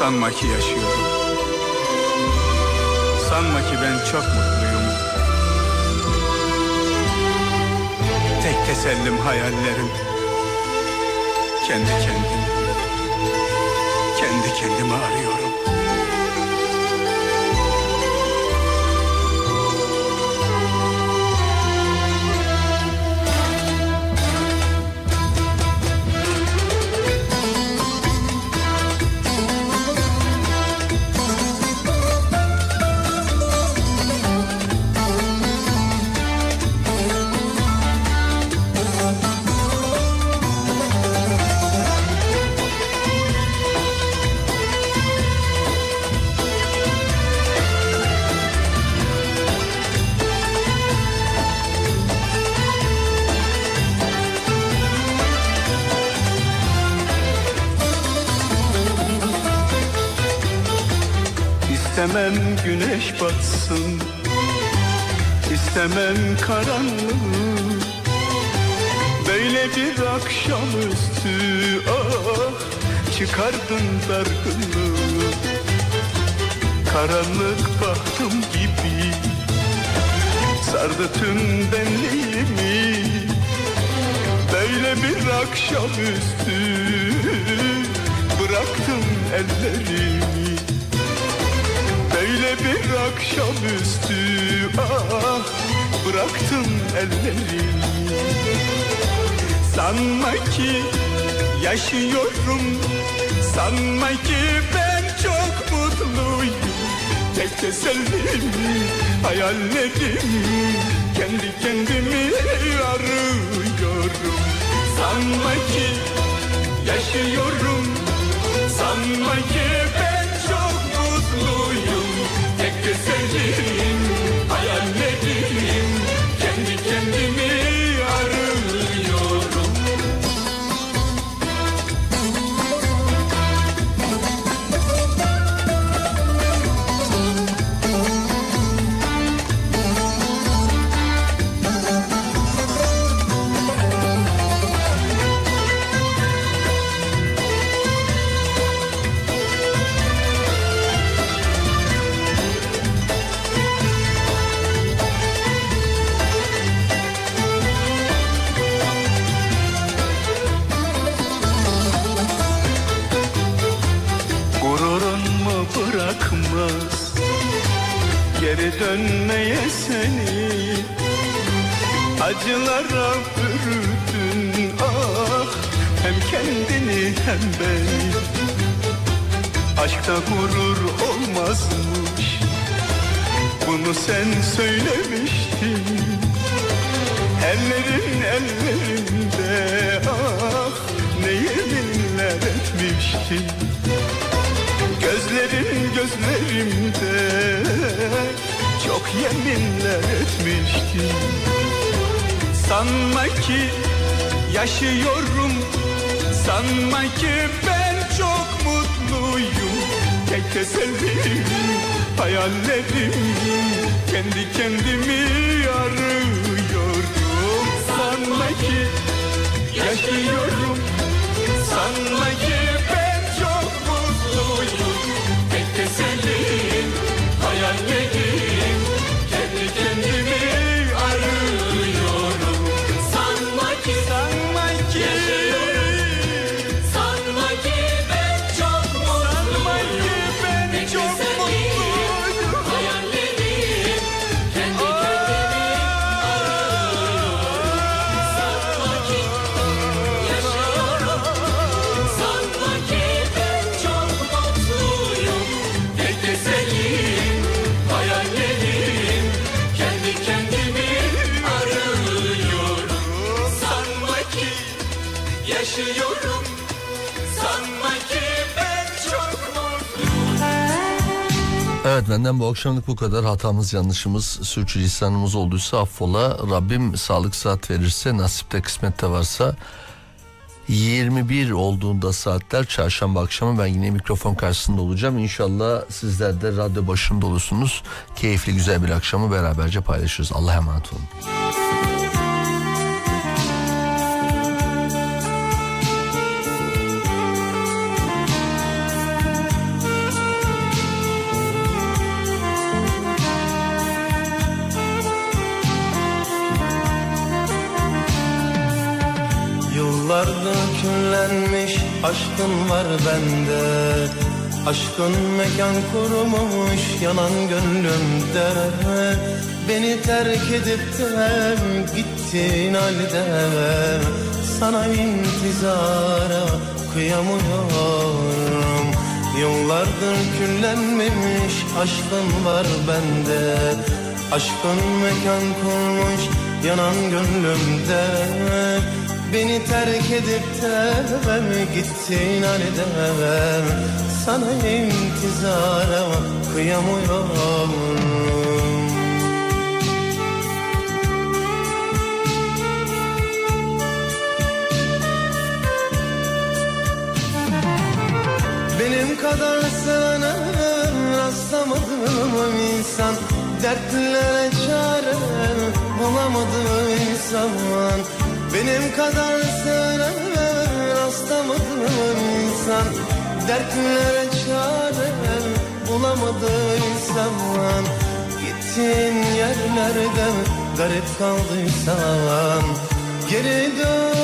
Speaker 3: Sanma ki yaşıyorum. Sanma ki ben çok mutluyum. Tek tesellim hayallerim. Kendi kendim. Kendimi arıyorum güneş batsın. İstemem karanlık Böyle bir akşamüstü ah Çıkardın dargınlığı. Karanlık bahtım gibi Sardı tüm benliğimi. Böyle bir akşamüstü Bıraktım ellerimi bir akşamüstü ah bıraktım ellerimi. Sanma ki yaşıyorum Sanma ki ben çok mutluyum. Tek tesellim hayallerim Kendi kendimi arıyorum. Sanma ki yaşıyorum Sanma ki dönmeye seni Acılara bürüdün ah Hem kendini hem beni Aşkta gurur olmazmış Bunu sen söylemiştin. Ellerin ellerinde ah Ne yeminler etmiştin. Gözlerin gözlerimde Çok yeminler etmiştin Sanma ki yaşıyorum Sanma ki ben çok mutluyum. Tek tesellim hayallerim Kendi kendimi arıyorum Sanma ki yaşıyorum
Speaker 4: Evet benden bu akşamlık bu kadar. Hatamız, yanlışımız, sürçülisanımız olduysa affola. Rabbim sağlık saat verirse, nasipte kısmette varsa 21 olduğunda saatler çarşamba akşamı ben yine mikrofon karşısında olacağım. İnşallah sizler de radyo başında olursunuz. Keyifli güzel bir akşamı beraberce paylaşırız. Allah'a emanet olun.
Speaker 1: Aşkın var bende. Aşkın mekan kurmuş yanan gönlümde. Beni terk edip de gittin halde. Sana intizara kıyamıyorum. Yıllardır küllenmemiş aşkın var bende. Aşkın mekan kurmuş yanan gönlümde Beni terk edip de gittin halde Sana intizara kıyamıyorum. Benim kadar sana rastlamadım insan. Dertlere çare bulamadım insan Benim kadar sana rastlamadım insan? Dertlere çare bulamadım insan Gittiğin yerlerde garip kaldıysan Geri dön.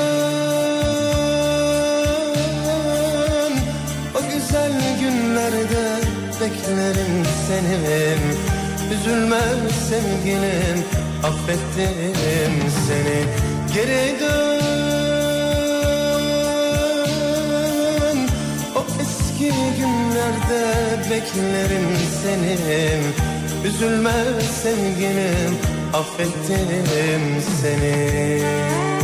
Speaker 1: O güzel günlerde beklerim seni. Üzülme sevgilim affettim seni Geri dön. O eski günlerde beklerim seni. Üzülme sevgilim affettim seni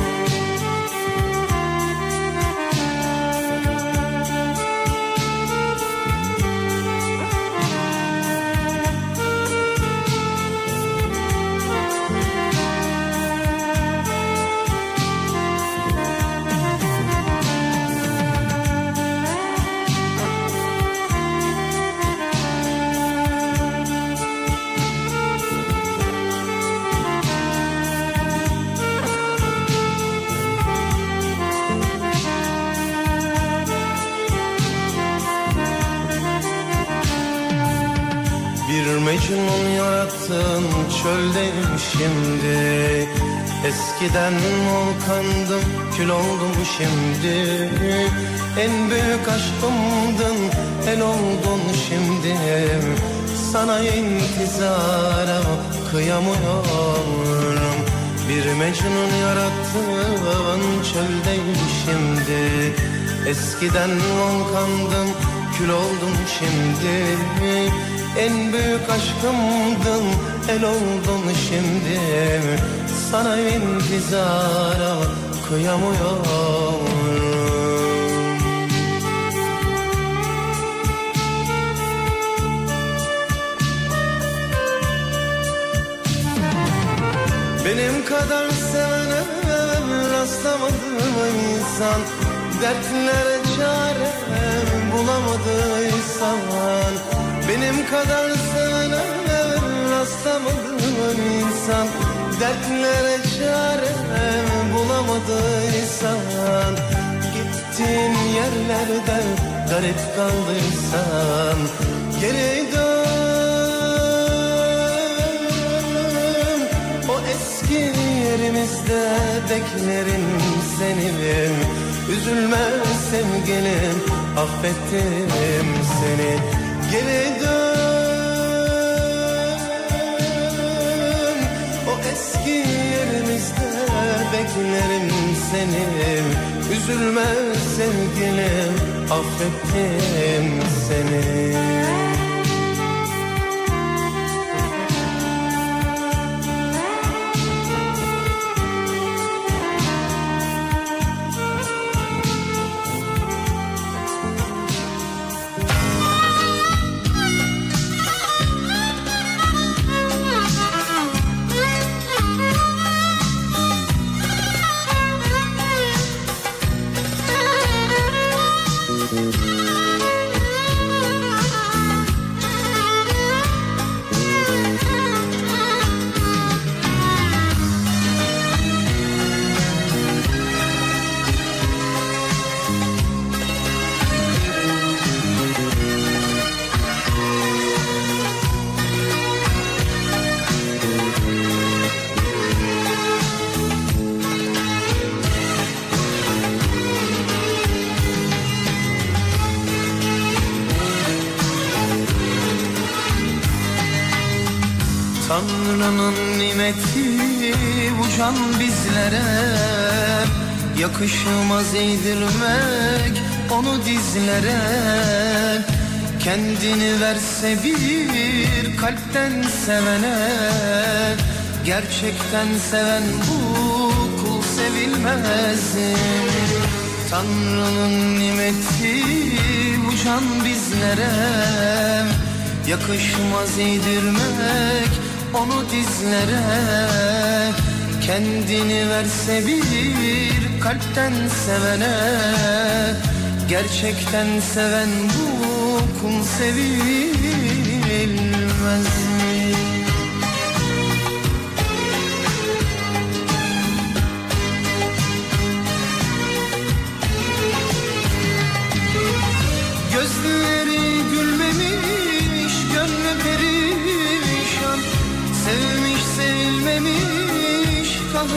Speaker 1: Eskiden volkandım kül oldum şimdi. En büyük aşkımdın el oldun şimdi. Sana intizara kıyamıyorum. Bir Mecnun yarattın çöldeyim şimdi. Eskiden volkandım kül oldum şimdi. En büyük aşkımdın el oldun şimdi Sana intizara kıyamıyorum. Benim kadar sevene rastlamadım insan. Dertlere çare bulamadıysan. Benim kadar sevene rastlamadım insan Dertlere çare bulamadıysan Gittiğin yerlerde garip kaldıysan Geri dön. O eski yerimizde beklerim seni Üzülme sevgilim affettim seni. Geri dön beklerim seni. Üzülme sevgilim affettim seni Tanrı'nın nimeti bu can bizlere. Yakışmaz eğdirmek onu dizlere. Kendini verse bir kalpten sevene. Gerçekten seven bu kul sevilmez. Tanrı'nın nimeti bu can bizlere. Yakışmaz eğdirmek onu dizlere Kendini verse bir kalpten sevene. Gerçekten seven bu kul sevilmez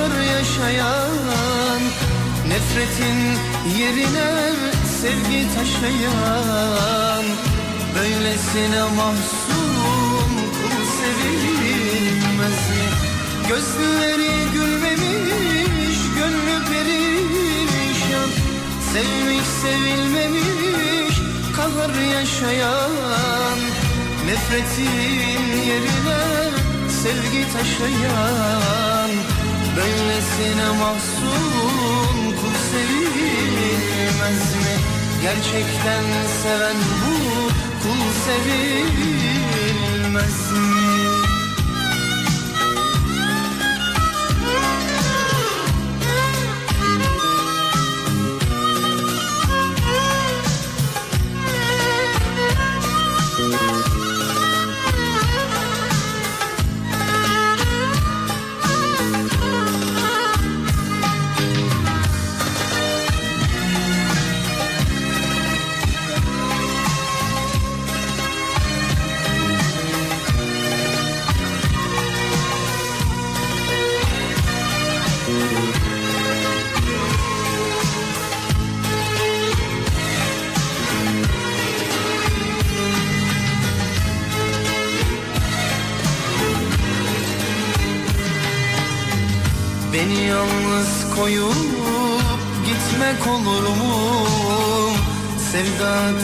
Speaker 1: kahır yaşayan Nefretin yerine sevgi taşıyan Böylesine mahzun kul sevilmez? Gözleri gülmemiş, gönlü perişan Sevmiş sevilmemiş, kahır yaşayan Nefretin yerine sevgi taşıyan Böylesine mahzun kul sevilmez mi? Gerçekten seven bu kul sevilmez mi?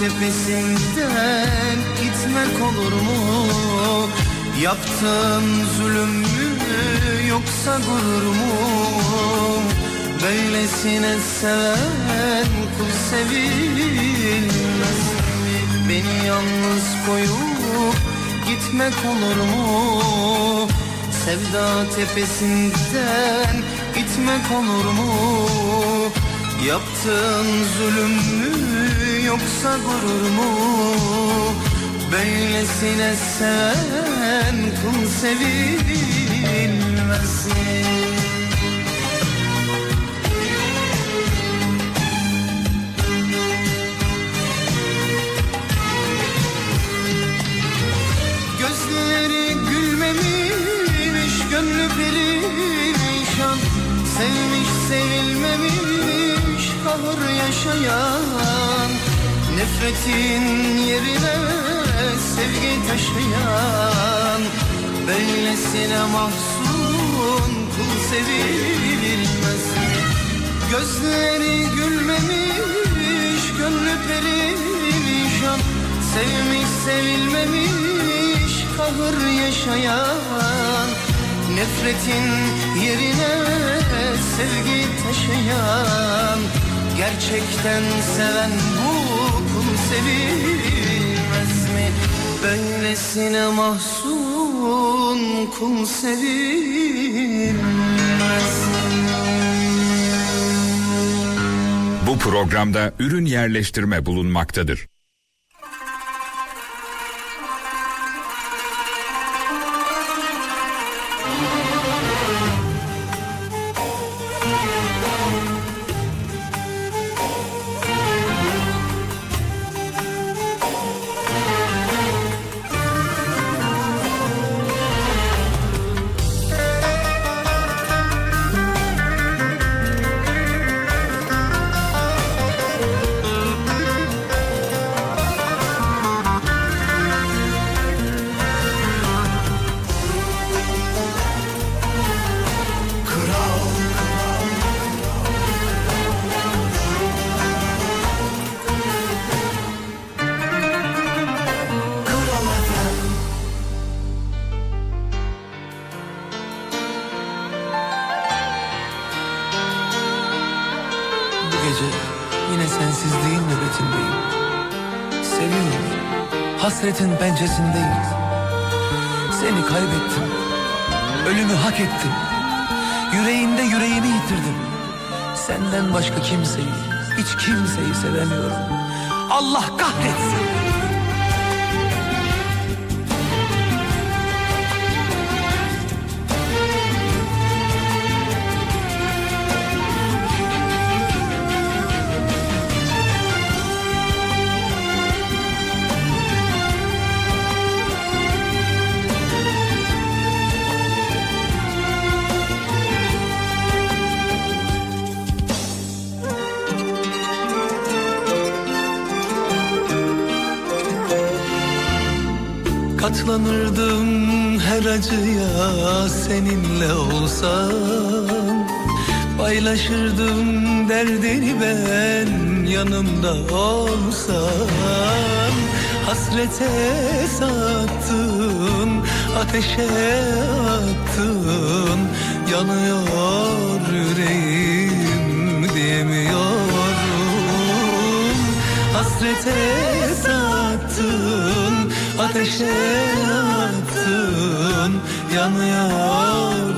Speaker 1: Tepesinden gitmek olur mu? Yaptığın zulüm mü yoksa gurur mu? Böylesine seven kul sevilmez? Beni yalnız koyup gitmek olur mu? Sevda tepesinden gitmek olur mu? Yaptığın zulüm mü yoksa gurur mu? Böylesine sen kul sevilmez mi? Gözleri gülmemiş, gönlü perişan Sevmiş sevilmemiş, kahır yaşayan Nefretin yerine sevgi taşıyan Böylesine mahzun kul sevilmez? Gözleri gülmemiş, gönlü perişan Sevmiş sevilmemiş, kahır yaşayan Nefretin yerine sevgi taşıyan Gerçekten seven bu kul sevilmez mi? Böylesine mahzun kul sevilmez?
Speaker 8: Bu programda ürün yerleştirme bulunmaktadır.
Speaker 13: Allah Katlanırdım her acıya seninle olsam. Paylaşırdım derdini ben yanımda olsam. Hasrete sattın, ateşe attın. Yanıyor yüreğim diyemiyorum. Hasrete sattın, ateşe attın Yanıyor